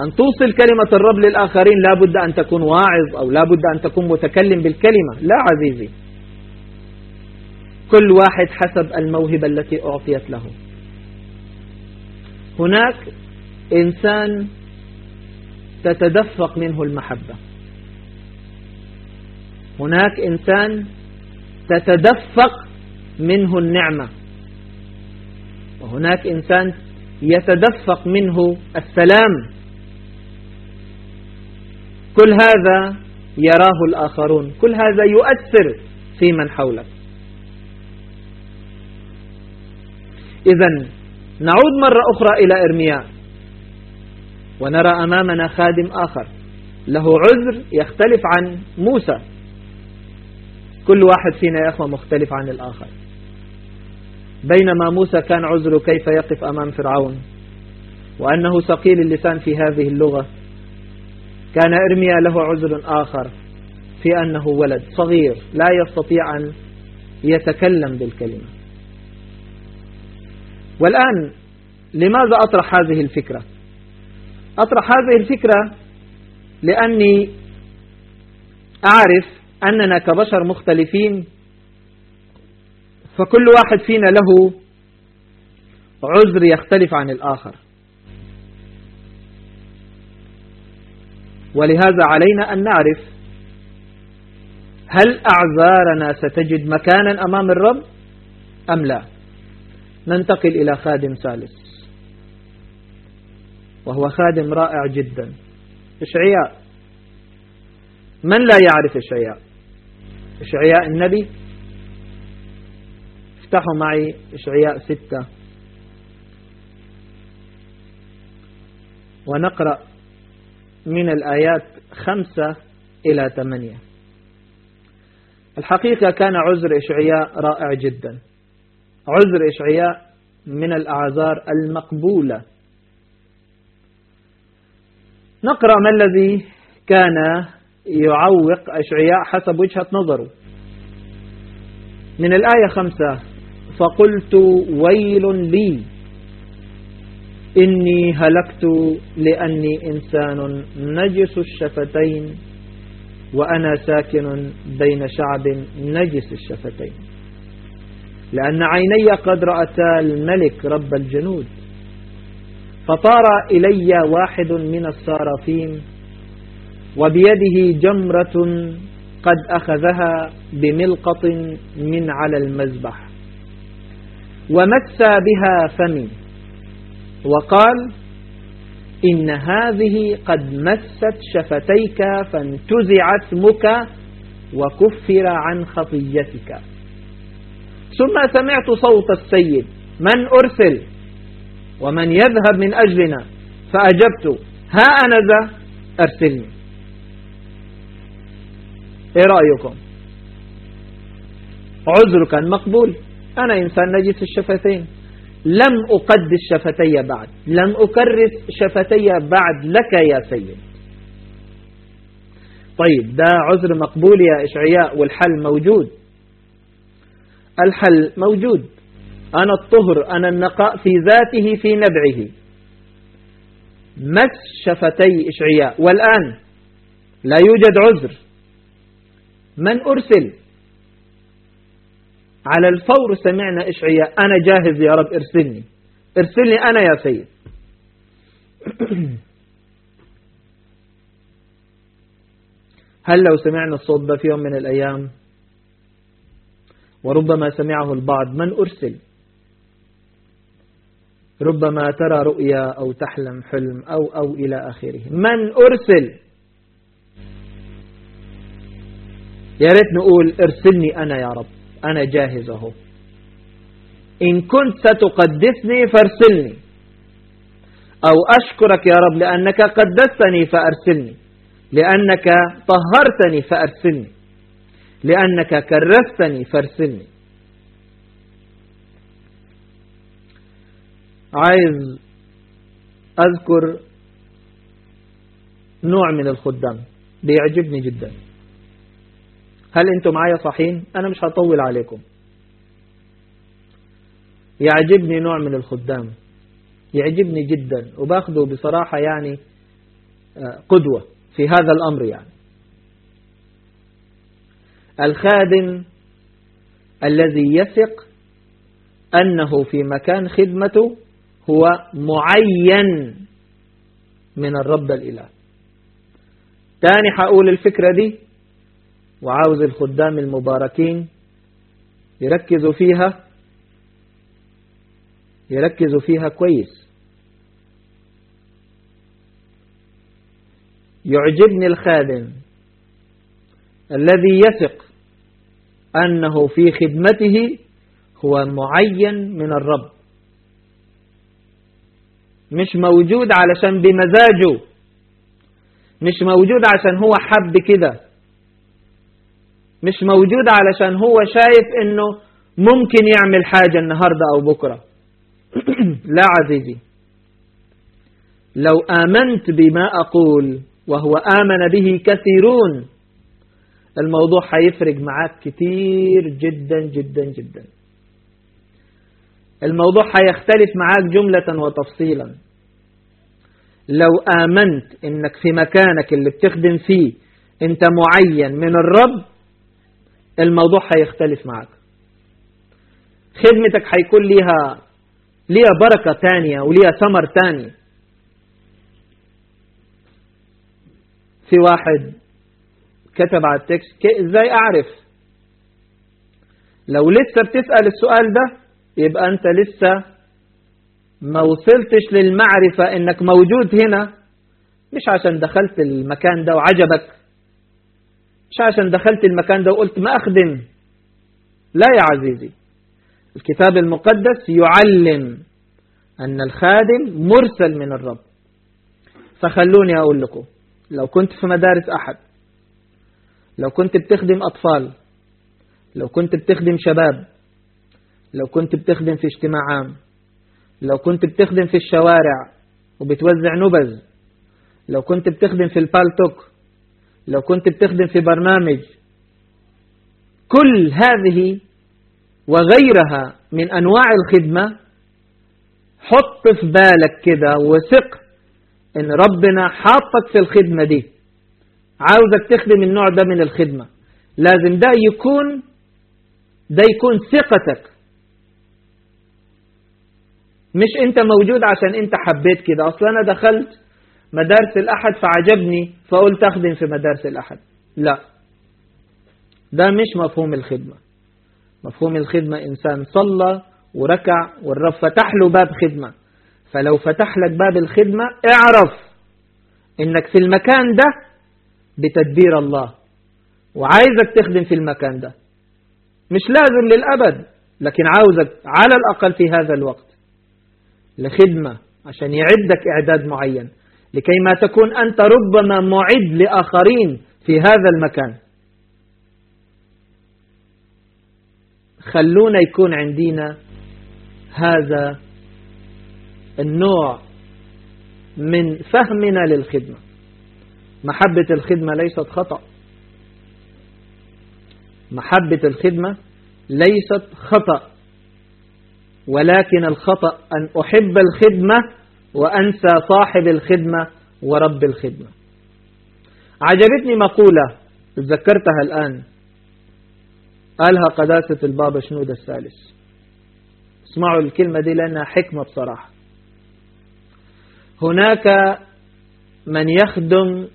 أن توصل كلمة الرب للآخرين لا بد أن تكون واعظ أو لا بد أن تكون متكلم بالكلمة. لا عزيزي. كل واحد حسب الموهبة التي أعطيت له. هناك إنسان تتدفق منه المحبة. هناك إنسان تتدفق منه النعمة. وهناك إنسان يتدفق منه السلام. كل هذا يراه الآخرون. كل هذا يؤثر في من حولك. إذا نعود مرة أخرى إلى إرمياء ونرى أمامنا خادم آخر. له عذر يختلف عن موسى. كل واحد فينا يا أخوة مختلف عن الآخر. بينما موسى كان عذره كيف يقف أمام فرعون. وأنه ثقيل اللسان في هذه اللغة. كان إرميا له عذر آخر في أنه ولد صغير لا يستطيع أن يتكلم بالكلمة. والآن لماذا أطرح هذه الفكرة؟ أطرح هذه الفكرة لأني أعرف أننا كبشر مختلفين فكل واحد فينا له عذر يختلف عن الآخر. ولهذا علينا أن نعرف هل أعذارنا ستجد مكانا أمام الرب أم لا. ننتقل إلى خادم ثالث. وهو خادم رائع جدا. إشعياء. من لا يعرف إشعياء؟ إشعياء النبي. افتحوا معي إشعياء ستة. ونقرأ من الآيات خمسة إلى ثمانية. الحقيقة كان عذر إشعياء رائع جدا. عذر إشعياء من الأعذار المقبولة. نقرأ ما الذي كان يعوق أشعياء حسب وجهة نظره. من الآية خمسة فقلت ويل لي. إني هلكت لأني إنسان نجس الشفتين وأنا ساكن بين شعب نجس الشفتين. لأن عيني قد رأتا الملك رب الجنود فطار إلي واحد من الصارفين وبيده جمرة قد أخذها بملقط من على المذبح ومس بها فمي. وقال إن هذه قد مست شفتيك فانتزع اسمك وكفر عن خطيتك. ثم سمعت صوت السيد من أرسل؟ ومن يذهب من أجلنا؟ فأجبت ها أنا ذا؟ أرسلني. إيه رأيكم؟ عذر كان مقبول. أنا إنسان نجس الشفتين. لم أقدس شفتي بعد. لم أكرس شفتي بعد لك يا سيد. طيب ده عذر مقبول يا إشعياء والحل موجود. الحل موجود. أنا الطهر أنا النقاء في ذاته في نبعه. مس شفتي إشعياء. والآن لا يوجد عذر. من أرسل؟ على الفور سمعنا إشعياء أنا جاهز يا رب ارسلني. ارسلني أنا يا سيد. هل لو سمعنا الصوت في يوم من الأيام؟ وربما سمعه البعض من أرسل؟ ربما ترى رؤيا أو تحلم حلم أو أو إلى آخره. من أرسل؟ يا ريت نقول ارسلني أنا يا رب. أنا جاهز أهو إن كنت ستقدسني فارسلني. أو أشكرك يا رب لأنك قدستني فأرسلني. لأنك طهرتني فأرسلني. لأنك كرستني فارسلني. عايز أذكر نوع من الخدام. بيعجبني جدا. هل أنتم معايا صحين أنا مش هطول عليكم. يعجبني نوع من الخدام. يعجبني جدا. وباخده بصراحة يعني آه، قدوة في هذا الأمر يعني. الخادم الذي يثق أنه في مكان خدمته هو معين من الرب الإله. تاني حقول الفكرة دي؟ وعاوز الخدام المباركين يركزوا فيها يركزوا فيها كويس. يعجبني الخادم الذي يثق أنه في خدمته هو معين من الرب. مش موجود علشان بمزاجه مش موجود عشان هو حب كده. مش موجود علشان هو شايف إنه ممكن يعمل حاجة النهاردة أو بكرة. لا عزيزي. لو آمنت بما أقول وهو آمن به كثيرون الموضوع هيفرق معاك كتير جدا جدا جدا. الموضوع هيختلف معاك جملة وتفصيلا. لو آمنت إنك في مكانك اللي بتخدم فيه أنت معين من الرب الموضوع هيختلف معاك خدمتك هيكون ليها ليها بركة تانية وليها ثمر تاني. في واحد كتب على التكست إزاي أعرف؟ لو لسه بتسأل السؤال ده يبقى أنت لسه ما وصلتش للمعرفة إنك موجود هنا. مش عشان دخلت المكان ده وعجبك مش عشان دخلت المكان ده وقلت ما أخدم. لا يا عزيزي. الكتاب المقدس يعلم أن الخادم مرسل من الرب. فخلوني أقول لكم لو كنت في مدارس أحد لو كنت بتخدم أطفال لو كنت بتخدم شباب لو كنت بتخدم في اجتماع عام لو كنت بتخدم في الشوارع وبتوزع نبذ لو كنت بتخدم في البالتوك لو كنت بتخدم في برنامج كل هذه وغيرها من أنواع الخدمة حط في بالك كده وثق إن ربنا حاطك في الخدمة دي. عاوزك تخدم النوع ده من الخدمة. لازم ده يكون ده يكون ثقتك. مش أنت موجود عشان أنت حبيت كده. أصلا أنا دخلت مدارس الأحد فعجبني فقلت أخدم في مدارس الأحد. لا. ده مش مفهوم الخدمة. مفهوم الخدمة إنسان صلى وركع والرب فتح له باب خدمة. فلو فتح لك باب الخدمة اعرف إنك في المكان ده بتدبير الله. وعايزك تخدم في المكان ده. مش لازم للأبد لكن عاوزك على الأقل في هذا الوقت لخدمة عشان يعدك إعداد معين. لكي ما تكون أنت ربما معد لآخرين في هذا المكان. خلونا يكون عندنا هذا النوع من فهمنا للخدمة. محبة الخدمة ليست خطأ. محبة الخدمة ليست خطأ. ولكن الخطأ أن أحب الخدمة وأنسى صاحب الخدمة ورب الخدمة. عجبتني مقولة تذكرتها الآن. قالها قداسة البابا شنود الثالث. اسمعوا الكلمة دي لأنها حكمة بصراحة. هناك من يخدم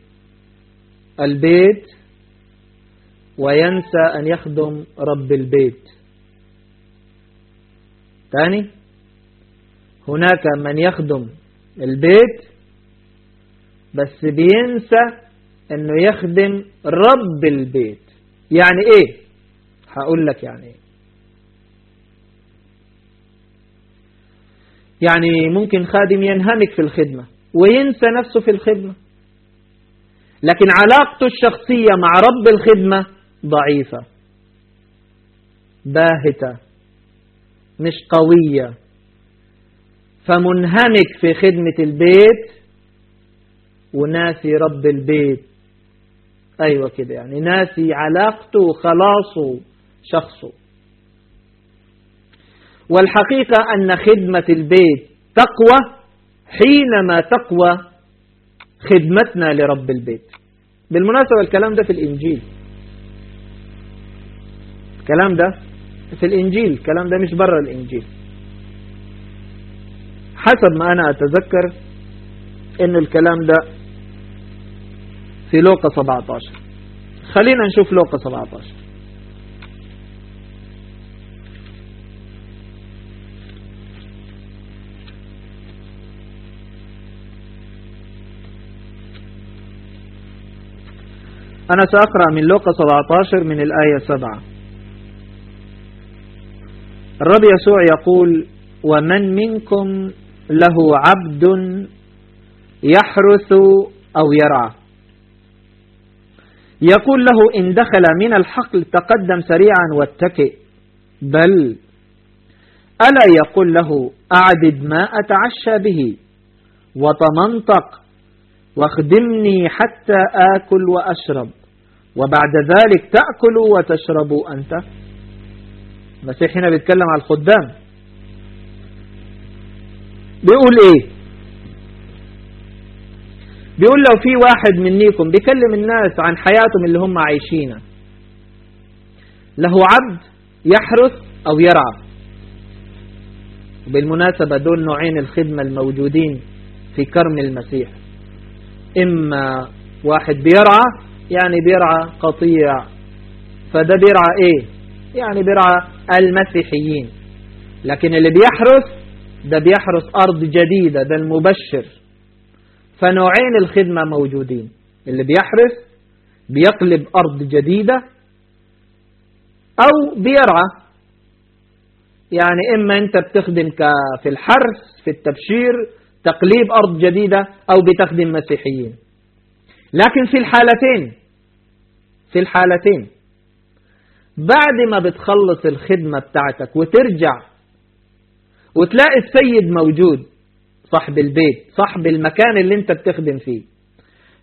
البيت وينسى أن يخدم رب البيت. ثاني هناك من يخدم البيت بس بينسى إنه يخدم رب البيت. يعني إيه؟ هقول لك يعني إيه. يعني ممكن خادم ينهمك في الخدمة وينسى نفسه في الخدمة. لكن علاقته الشخصية مع رب الخدمة ضعيفة باهتة مش قوية. فمنهمك في خدمة البيت وناسي رب البيت. أيوة كده يعني ناسي علاقته وخلاصه شخصه. والحقيقة أن خدمة البيت تقوى حينما تقوى خدمتنا لرب البيت. بالمناسبة الكلام ده في الإنجيل. الكلام ده في الإنجيل الكلام ده مش برا الإنجيل. حسب ما أنا أتذكر إن الكلام ده في لوقا 17 خلينا نشوف لوقا 17 أنا سأقرأ من لوقا 17 من الآية 7 الرب يسوع يقول ومن منكم له عبد يحرث أو يرعى يقول له إن دخل من الحقل تقدم سريعا واتكئ. بل ألا يقول له أعدد ما أتعشى به وتمنطق واخدمني حتى آكل وأشرب وبعد ذلك تأكل وتشرب أنت. المسيح هنا بيتكلم على الخدام. بيقول إيه؟ بيقول لو في واحد منيكم بيكلم الناس عن حياتهم اللي هم عايشينها له عبد يحرث أو يرعى. بالمناسبة دول نوعين الخدمة الموجودين في كرم المسيح. إما واحد بيرعى يعني بيرعى قطيع. فده بيرعى إيه؟ يعني بيرعى المسيحيين. لكن اللي بيحرث ده بيحرث أرض جديدة ده المبشر. فنوعين الخدمة موجودين. اللي بيحرث بيقلب أرض جديدة أو بيرعى. يعني إما أنت بتخدم في الحرث في التبشير تقليب أرض جديدة أو بتخدم مسيحيين. لكن في الحالتين في الحالتين. بعد ما بتخلص الخدمة بتاعتك وترجع وتلاقي السيد موجود صاحب البيت صاحب المكان اللي انت بتخدم فيه.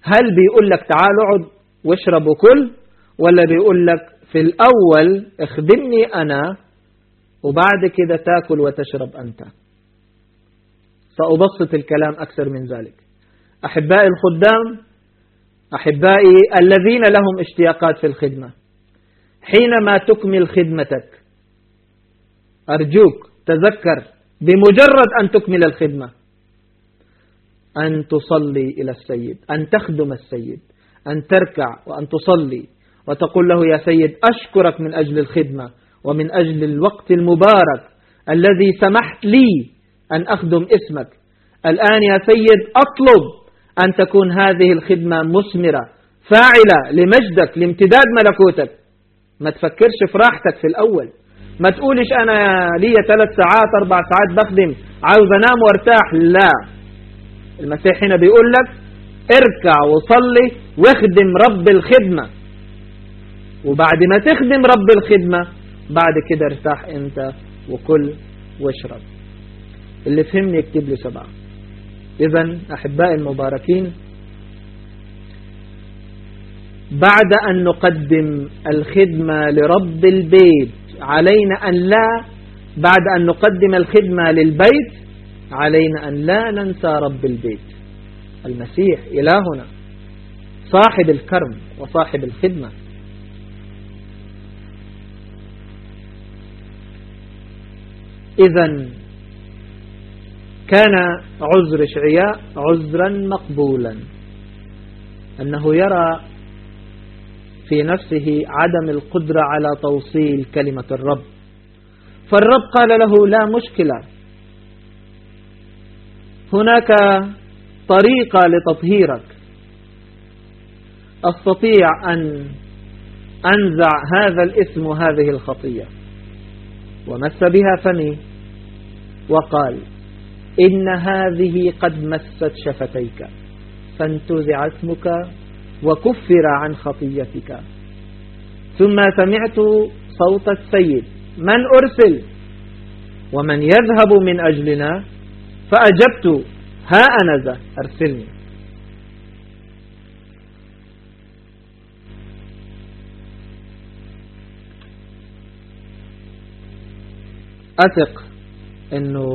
هل بيقول لك تعال اقعد واشرب وكل ولا بيقول لك في الأول اخدمني أنا وبعد كده تاكل وتشرب أنت؟ سأبسط الكلام أكثر من ذلك. أحبائي الخدام أحبائي الذين لهم اشتياقات في الخدمة حينما تكمل خدمتك أرجوك تذكر بمجرد أن تكمل الخدمة. أن تصلي إلى السيد أن تخدم السيد أن تركع وأن تصلي وتقول له يا سيد أشكرك من أجل الخدمة ومن أجل الوقت المبارك الذي سمحت لي أن أخدم اسمك. الآن يا سيد أطلب أن تكون هذه الخدمة مثمرة فاعلة لمجدك لامتداد ملكوتك. ما تفكرش في راحتك في الأول. ما تقولش أنا لي ثلاث ساعات أربع ساعات بخدم عاوز أنام وأرتاح؟ لا. المسيح هنا بيقول لك اركع وصلي واخدم رب الخدمة. وبعد ما تخدم رب الخدمة بعد كده ارتاح أنت وكل واشرب. اللي فهمني يكتب لي سبعة. إذا أحبائي المباركين بعد أن نقدم الخدمة لرب البيت علينا أن لا بعد أن نقدم الخدمة للبيت علينا أن لا ننسى رب البيت. المسيح إلهنا صاحب الكرم وصاحب الخدمة. إذا كان عذر شعياء عذرا مقبولا. أنه يرى في نفسه عدم القدرة على توصيل كلمة الرب. فالرب قال له لا مشكلة. هناك طريقة لتطهيرك. أستطيع أن أنزع هذا الاسم وهذه الخطية. ومس بها فمي. وقال إن هذه قد مست شفتيك. فانتزع اسمك وكفر عن خطيتك. ثم سمعت صوت السيد. من أرسل؟ ومن يذهب من أجلنا؟ فأجبت. ها أنا ذا أرسلني. أثق أنه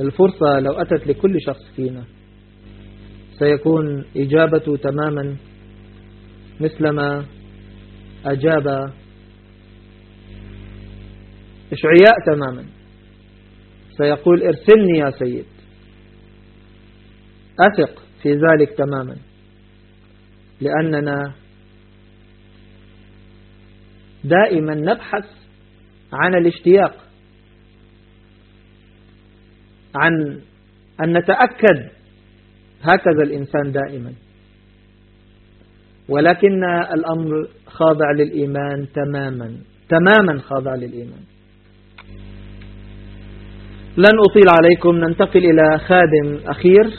الفرصة لو أتت لكل شخص فينا سيكون إجابته تماما مثلما أجاب إشعياء تماما. سيقول ارسلني يا سيد. أثق في ذلك تماما. لأننا دائما نبحث عن الاشتياق عن أن نتأكد هكذا الإنسان دائما. ولكن الأمر خاضع للإيمان تماما تماما خاضع للإيمان. لن أطيل عليكم ننتقل إلى خادم أخير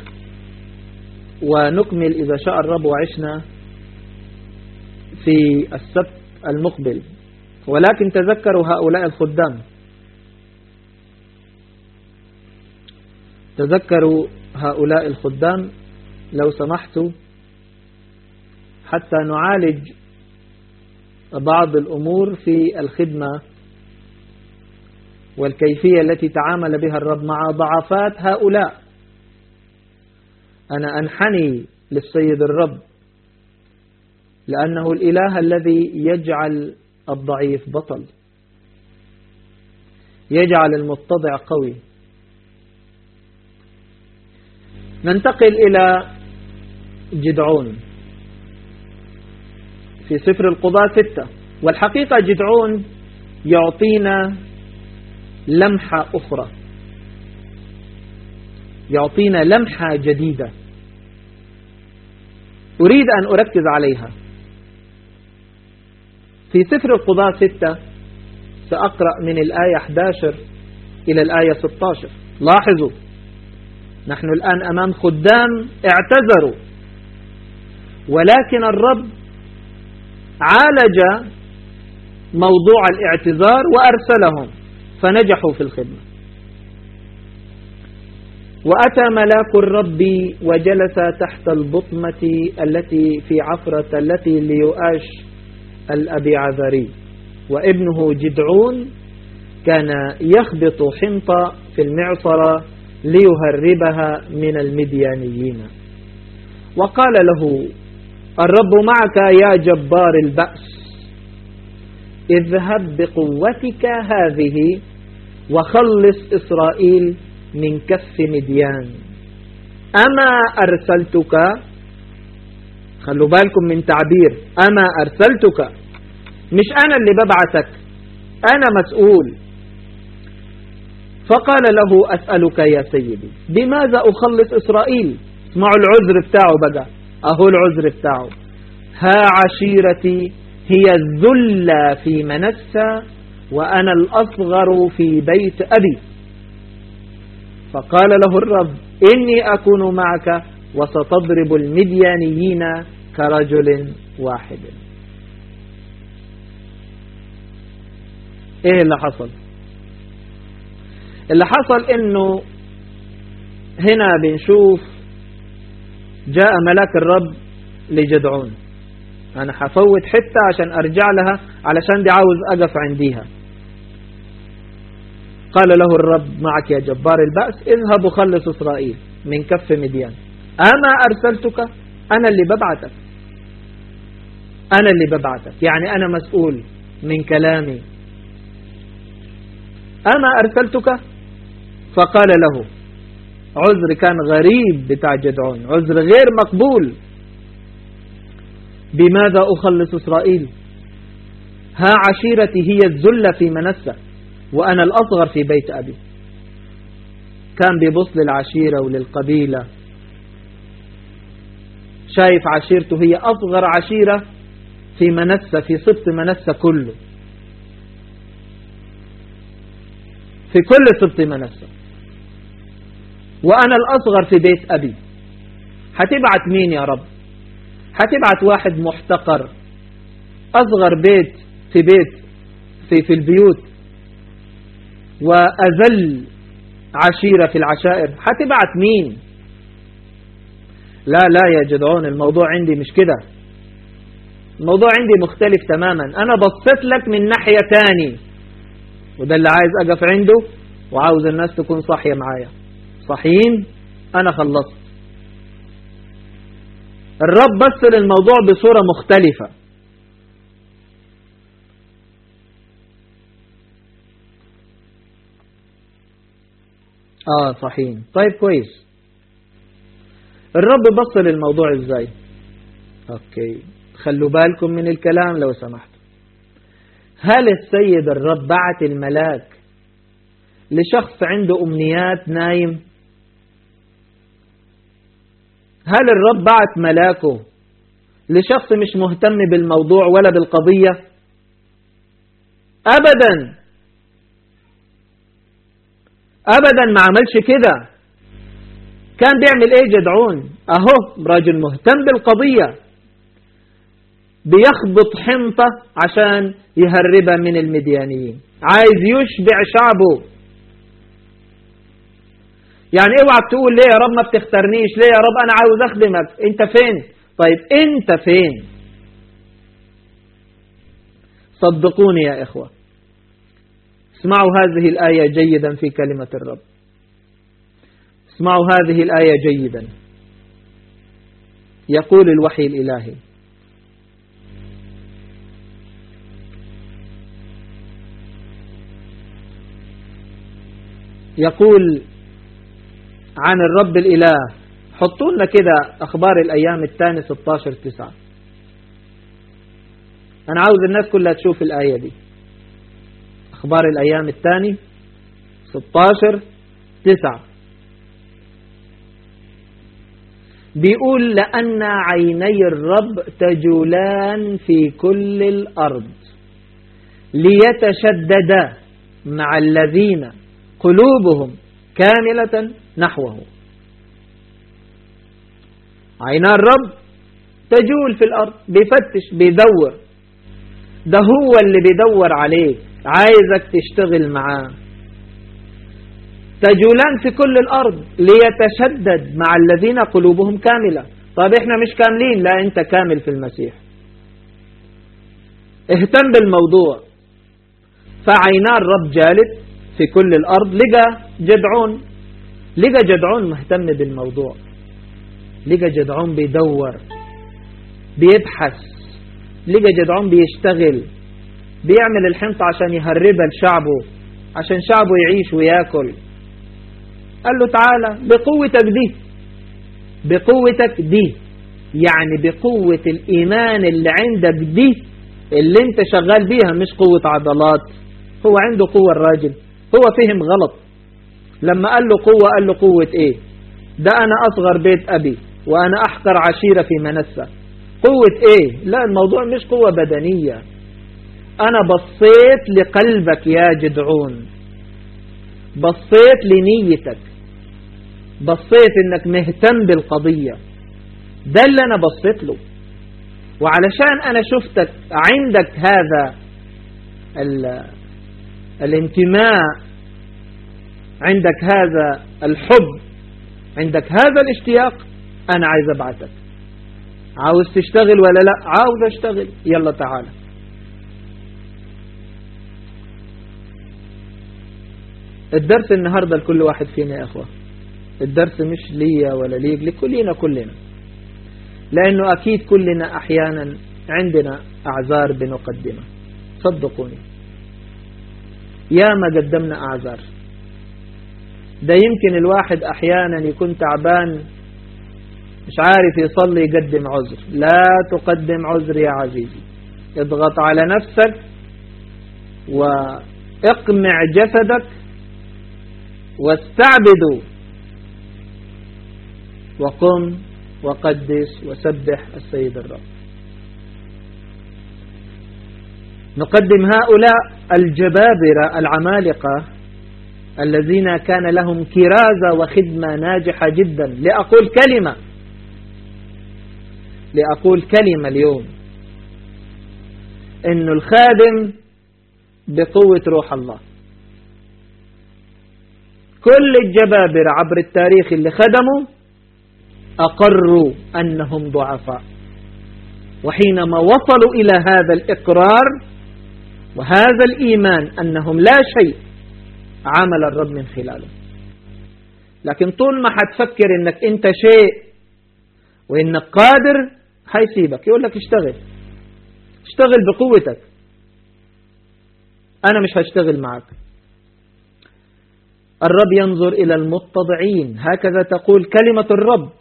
ونكمل إذا شاء الرب وعشنا في السبت المقبل. ولكن تذكروا هؤلاء الخدام. تذكروا هؤلاء الخدام لو سمحتوا حتى نعالج بعض الأمور في الخدمة والكيفية التي تعامل بها الرب مع ضعفات هؤلاء. أنا أنحني للسيد الرب لأنه الإله الذي يجعل الضعيف بطل يجعل المتضع قوي. ننتقل إلى جدعون. في سفر القضاء ستة. والحقيقة جدعون يعطينا لمحة أخرى. يعطينا لمحة جديدة. أريد أن أركز عليها. في سفر القضاء ستة سأقرأ من الآية 11 إلى الآية 16 لاحظوا. نحن الآن أمام خدام اعتذروا. ولكن الرب عالج موضوع الاعتذار وأرسلهم. فنجحوا في الخدمة. وأتى ملاك الرب وجلس تحت البطمة التي في عفرة التي ليؤاش الأبي عذري وابنه جدعون كان يخبط حنطة في المعصرة ليهربها من المديانيين. وقال له الرب معك يا جبار البأس. اذهب بقوتك هذه وخلص إسرائيل من كف مديان. أما أرسلتك خلوا بالكم من تعبير أما أرسلتك مش أنا اللي ببعثك أنا مسؤول. فقال له أسألك يا سيدي بماذا أخلص إسرائيل؟ اسمعوا العذر بتاعه بقى أهو العذر بتاعه. ها عشيرتي هي الذلة في منسى وأنا الأصغر في بيت أبي. فقال له الرب إني أكون معك وستضرب المديانيين كرجل واحد. إيه اللي حصل؟ اللي حصل إنه هنا بنشوف جاء ملاك الرب لجدعون. أنا حفوت حتة عشان أرجع لها علشان دي عاوز أقف عنديها. قال له الرب معك يا جبار البأس اذهب وخلص إسرائيل من كف مديان. أما أرسلتك؟ أنا اللي ببعثك أنا اللي ببعثك يعني أنا مسؤول من كلامي. أما أرسلتك؟ فقال له عذر كان غريب بتاع جدعون عذر غير مقبول. بماذا أخلص إسرائيل؟ ها عشيرتي هي الذلة في منسة وأنا الأصغر في بيت أبي. كان بيبص للعشيرة وللقبيلة. شايف عشيرته هي أصغر عشيرة في منسة في سبط منسة كله. في كل سبط منسة. وأنا الأصغر في بيت أبي. هتبعت مين يا رب؟ هتبعت واحد محتقر. أصغر بيت في بيت في, في البيوت. وأذل عشيرة في العشائر. هتبعت مين؟ لا لا يا جدعون الموضوع عندي مش كده. الموضوع عندي مختلف تماما. أنا بصيت لك من ناحية تاني. وده اللي عايز أقف عنده وعاوز الناس تكون صاحية معايا. صحيين أنا خلصت. الرب بص للموضوع بصورة مختلفة. آه صحيح. طيب كويس. الرب بص للموضوع إزاي؟ أوكي. خلوا بالكم من الكلام لو سمحتوا. هل السيد الرب بعت الملاك لشخص عنده أمنيات نايم؟ هل الرب بعت ملاكه لشخص مش مهتم بالموضوع ولا بالقضية؟ أبدا. أبدا ما عملش كده. كان بيعمل إيه جدعون؟ أهو راجل مهتم بالقضية. بيخبط حنطة عشان يهربها من المديانيين. عايز يشبع شعبه. يعني اوعى تقول ليه يا رب ما بتختارنيش؟ ليه يا رب أنا عاوز أخدمك؟ أنت فين؟ طيب أنت فين؟ صدقوني يا إخوة. اسمعوا هذه الآية جيدا في كلمة الرب. اسمعوا هذه الآية جيدا. يقول الوحي الإلهي يقول عن الرب الإله. حطوا لنا كده أخبار الأيام الثاني 16 9 أنا عاوز الناس كلها تشوف الآية دي. أخبار الأيام الثاني 16 9 بيقول لأن عيني الرب تجولان في كل الأرض ليتشددا مع الذين قلوبهم. كاملة نحوه. عينا الرب تجول في الأرض بيفتش بيدور. ده هو اللي بيدور عليك عايزك تشتغل معاه. تجولان في كل الأرض ليتشدد مع الذين قلوبهم كاملة. طيب إحنا مش كاملين لا أنت كامل في المسيح. اهتم بالموضوع. فعينا الرب جالد في كل الأرض. لقى جدعون لقى جدعون مهتم بالموضوع. لقى جدعون بيدور بيبحث. لقى جدعون بيشتغل بيعمل الحنطة عشان يهربها لشعبه عشان شعبه يعيش وياكل. قال له تعالى بقوتك دي بقوتك دي يعني بقوة الإيمان اللي عندك دي اللي انت شغال بيها مش قوة عضلات. هو عنده قوة الراجل. هو فهم غلط. لما قال له قوة قال له قوة إيه؟ ده أنا أصغر بيت أبي وأنا أحقر عشيرة في منسة. قوة إيه؟ لا الموضوع مش قوة بدنية. أنا بصيت لقلبك يا جدعون. بصيت لنيتك. بصيت إنك مهتم بالقضية. ده اللي أنا بصيت له. وعلشان أنا شفتك عندك هذا الانتماء عندك هذا الحب عندك هذا الاشتياق أنا عايز أبعثك. عاوز تشتغل ولا لا؟ عاوز أشتغل. يلا تعالى الدرس النهاردة لكل واحد فينا يا أخوة الدرس مش ليا ولا ليك لكلنا كلنا. لأنه أكيد كلنا أحيانا عندنا أعذار بنقدمها. صدقوني. يا ما قدمنا أعذار ده يمكن الواحد أحيانا يكون تعبان مش عارف يصلي يقدم عذر. لا تقدم عذر يا عزيزي. اضغط على نفسك وإقمع جسدك واستعبدوا. وقم وقدس وسبح السيد الرب. نقدم هؤلاء الجبابرة العمالقة الذين كان لهم كرازة وخدمة ناجحة جدا. لأقول كلمة. لأقول كلمة اليوم. إن الخادم بقوة روح الله. كل الجبابرة عبر التاريخ اللي خدموا أقروا أنهم ضعفاء. وحينما وصلوا إلى هذا الإقرار وهذا الإيمان أنهم لا شيء عمل الرب من خلاله. لكن طول ما حتفكر أنك أنت شيء وأنك قادر حيسيبك. يقول لك اشتغل. اشتغل بقوتك. أنا مش هشتغل معك. الرب ينظر إلى المتضعين هكذا تقول كلمة الرب.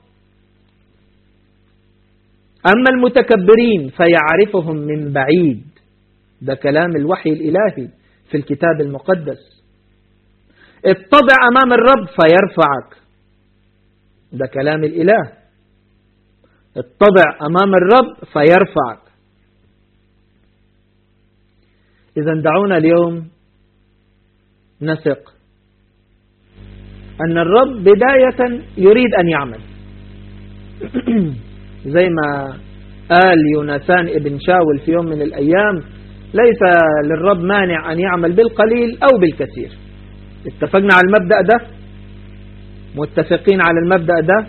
أما المتكبرين فيعرفهم من بعيد. ده كلام الوحي الإلهي في الكتاب المقدس. اتضع أمام الرب فيرفعك. ده كلام الإله. اتضع أمام الرب فيرفعك. إذا دعونا اليوم نثق أن الرب بداية يريد أن يعمل. زي ما قال يوناثان ابن شاول في يوم من الأيام ليس للرب مانع أن يعمل بالقليل أو بالكثير. اتفقنا على المبدأ ده؟ متفقين على المبدأ ده؟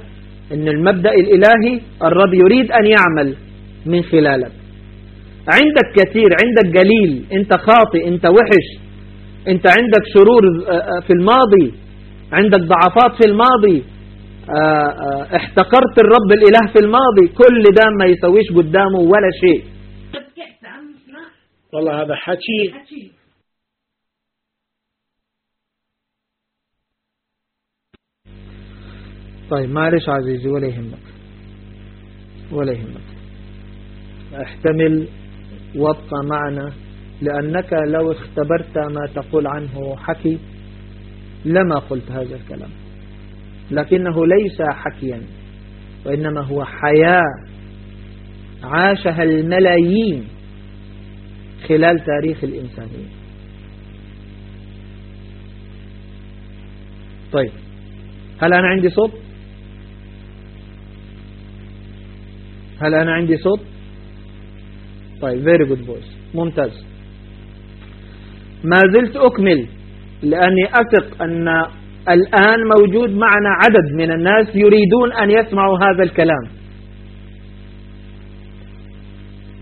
إن المبدأ الإلهي الرب يريد أن يعمل من خلالك. عندك كثير عندك قليل أنت خاطئ أنت وحش أنت عندك شرور في الماضي عندك ضعفات في الماضي احتقرت الرب الإله في الماضي كل ده ما يسويش قدامه ولا شيء.
والله هذا حكي.
طيب معلش عزيزي ولا يهمك. ولا يهمك. أحتمل وابقى معنا لأنك لو اختبرت ما تقول عنه حكي لما قلت هذا الكلام. لكنه ليس حكيا وإنما هو حياة عاشها الملايين. خلال تاريخ الإنسانية. طيب هل أنا عندي صوت؟ هل أنا عندي صوت؟ طيب very good voice ممتاز. ما زلت أكمل لأني أثق أن الآن موجود معنا عدد من الناس يريدون أن يسمعوا هذا الكلام.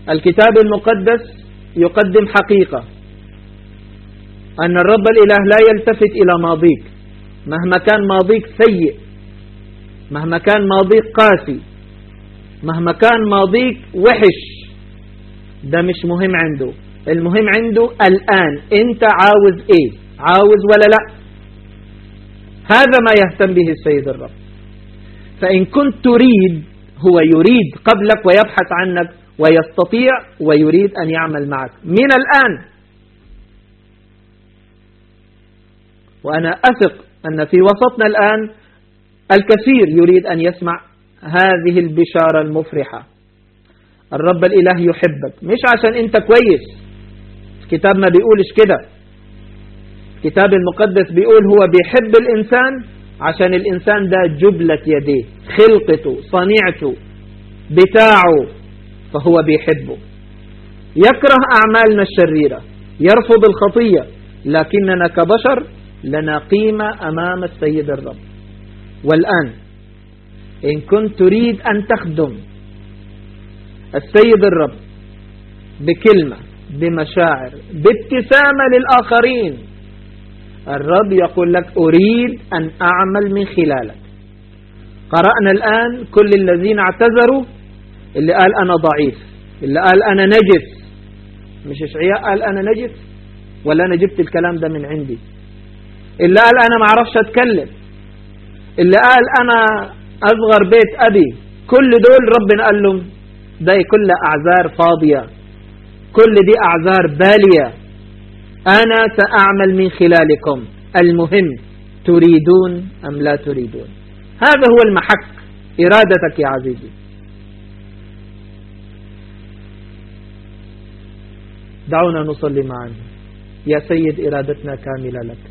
الكتاب المقدس يقدم حقيقة. أن الرب الإله لا يلتفت إلى ماضيك. مهما كان ماضيك سيء. مهما كان ماضيك قاسي. مهما كان ماضيك وحش. ده مش مهم عنده. المهم عنده الآن. أنت عاوز إيه؟ عاوز ولا لا؟ هذا ما يهتم به السيد الرب. فإن كنت تريد هو يريد قبلك ويبحث عنك ويستطيع ويريد أن يعمل معك. من الآن وأنا أثق أن في وسطنا الآن الكثير يريد أن يسمع هذه البشارة المفرحة. الرب الإله يحبك. مش عشان أنت كويس. الكتاب ما بيقولش كده. الكتاب المقدس بيقول هو بيحب الإنسان عشان الإنسان ده جبلة يديه خلقته صنيعته بتاعه. فهو بيحبه. يكره أعمالنا الشريرة يرفض الخطية لكننا كبشر لنا قيمة أمام السيد الرب. والآن إن كنت تريد أن تخدم السيد الرب بكلمة بمشاعر بابتسامة للآخرين الرب يقول لك أريد أن أعمل من خلالك. قرأنا الآن كل الذين اعتذروا اللي قال أنا ضعيف اللي قال أنا نجس. مش إشعياء قال أنا نجس؟ ولا أنا جبت الكلام ده من عندي؟ اللي قال أنا معرفش أتكلم. اللي قال أنا أصغر بيت أبي. كل دول ربنا قال لهم ده كل أعذار فاضية. كل دي أعذار بالية. أنا سأعمل من خلالكم. المهم تريدون أم لا تريدون؟ هذا هو المحك. إرادتك يا عزيزي. دعونا نصلي معا. يا سيد إرادتنا كاملة لك.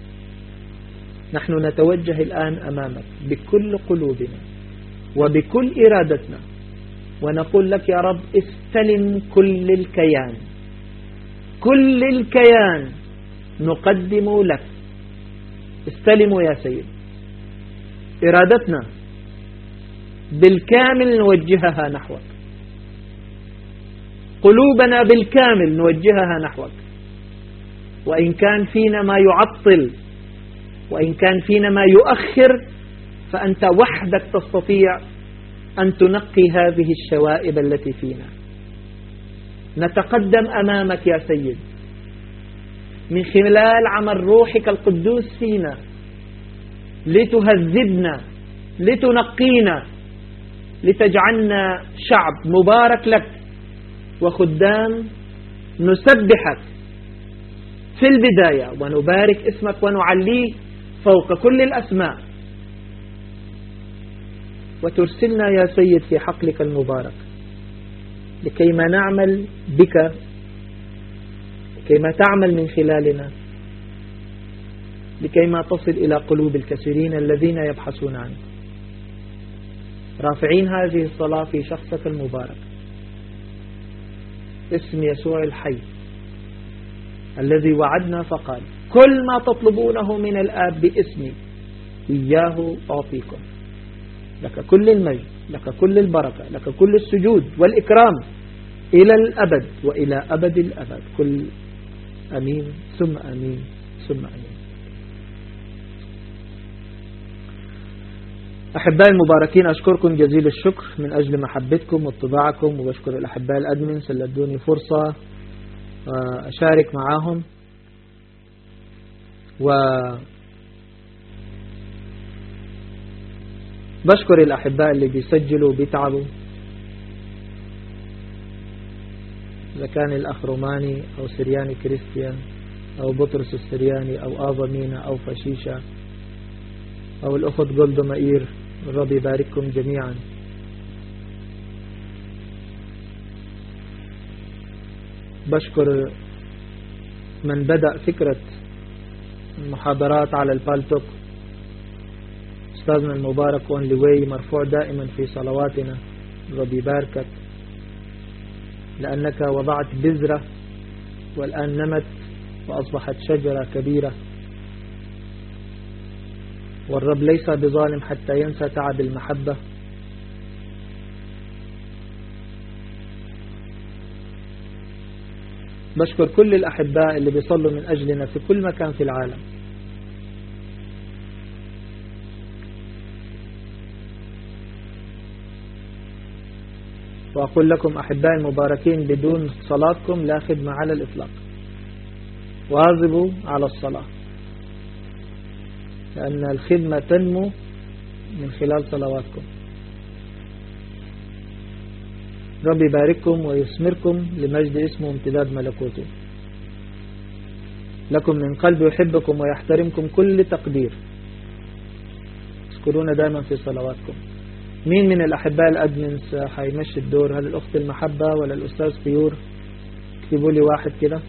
نحن نتوجه الآن أمامك بكل قلوبنا وبكل إرادتنا ونقول لك يا رب استلم كل الكيان. كل الكيان نقدم لك. استلموا يا سيد. إرادتنا بالكامل نوجهها نحوك. قلوبنا بالكامل نوجهها نحوك. وإن كان فينا ما يعطل وإن كان فينا ما يؤخر فأنت وحدك تستطيع أن تنقي هذه الشوائب التي فينا. نتقدم أمامك يا سيد. من خلال عمل روحك القدوس فينا لتهذبنا لتنقينا لتجعلنا شعب مبارك لك. وخدام نسبحك في البداية ونبارك اسمك ونعليه فوق كل الأسماء. وترسلنا يا سيد في حقلك المبارك لكيما نعمل بك لكيما تعمل من خلالنا لكيما تصل إلى قلوب الكثيرين الذين يبحثون عنك. رافعين هذه الصلاة في شخصك المبارك. اسم يسوع الحي الذي وعدنا فقال كل ما تطلبونه من الآب باسمي إياه أعطيكم. لك كل المجد لك كل البركة لك كل السجود والإكرام إلى الأبد وإلى أبد الأبد. كل أمين ثم أمين ثم أمين. أحبائي المباركين أشكركم جزيل الشكر من أجل محبتكم واتباعكم وبشكر الأحباء الأدمنس اللي ادوني فرصة أشارك معاهم. و بشكر الأحباء اللي بيسجلوا بيتعبوا إذا كان الأخ روماني أو سرياني كريستيان أو بطرس السرياني أو آبا مينا أو فشيشة أو الأخت جولدو مائير الرب يبارككم جميعا. بشكر من بدأ فكرة المحاضرات على ال Paltalk أستاذنا المبارك وان لوي مرفوع دائما في صلواتنا. ربي يباركك. لأنك وضعت بذرة والآن نمت وأصبحت شجرة كبيرة. والرب ليس بظالم حتى ينسى تعب المحبة. بشكر كل الأحباء اللي بيصلوا من أجلنا في كل مكان في العالم. وأقول لكم أحبائي المباركين بدون صلاتكم لا خدمة على الإطلاق. واظبوا على الصلاة. لأن الخدمة تنمو من خلال صلواتكم. رب يبارككم ويثمركم لمجد اسمه امتداد ملكوته. لكم من قلب يحبكم ويحترمكم كل تقدير. اذكرونا دائما في صلواتكم. مين من الأحباء الأدمنس حيمشي الدور؟ هل الأخت المحبة ولا الأستاذ قيور اكتبوا لي واحد كده.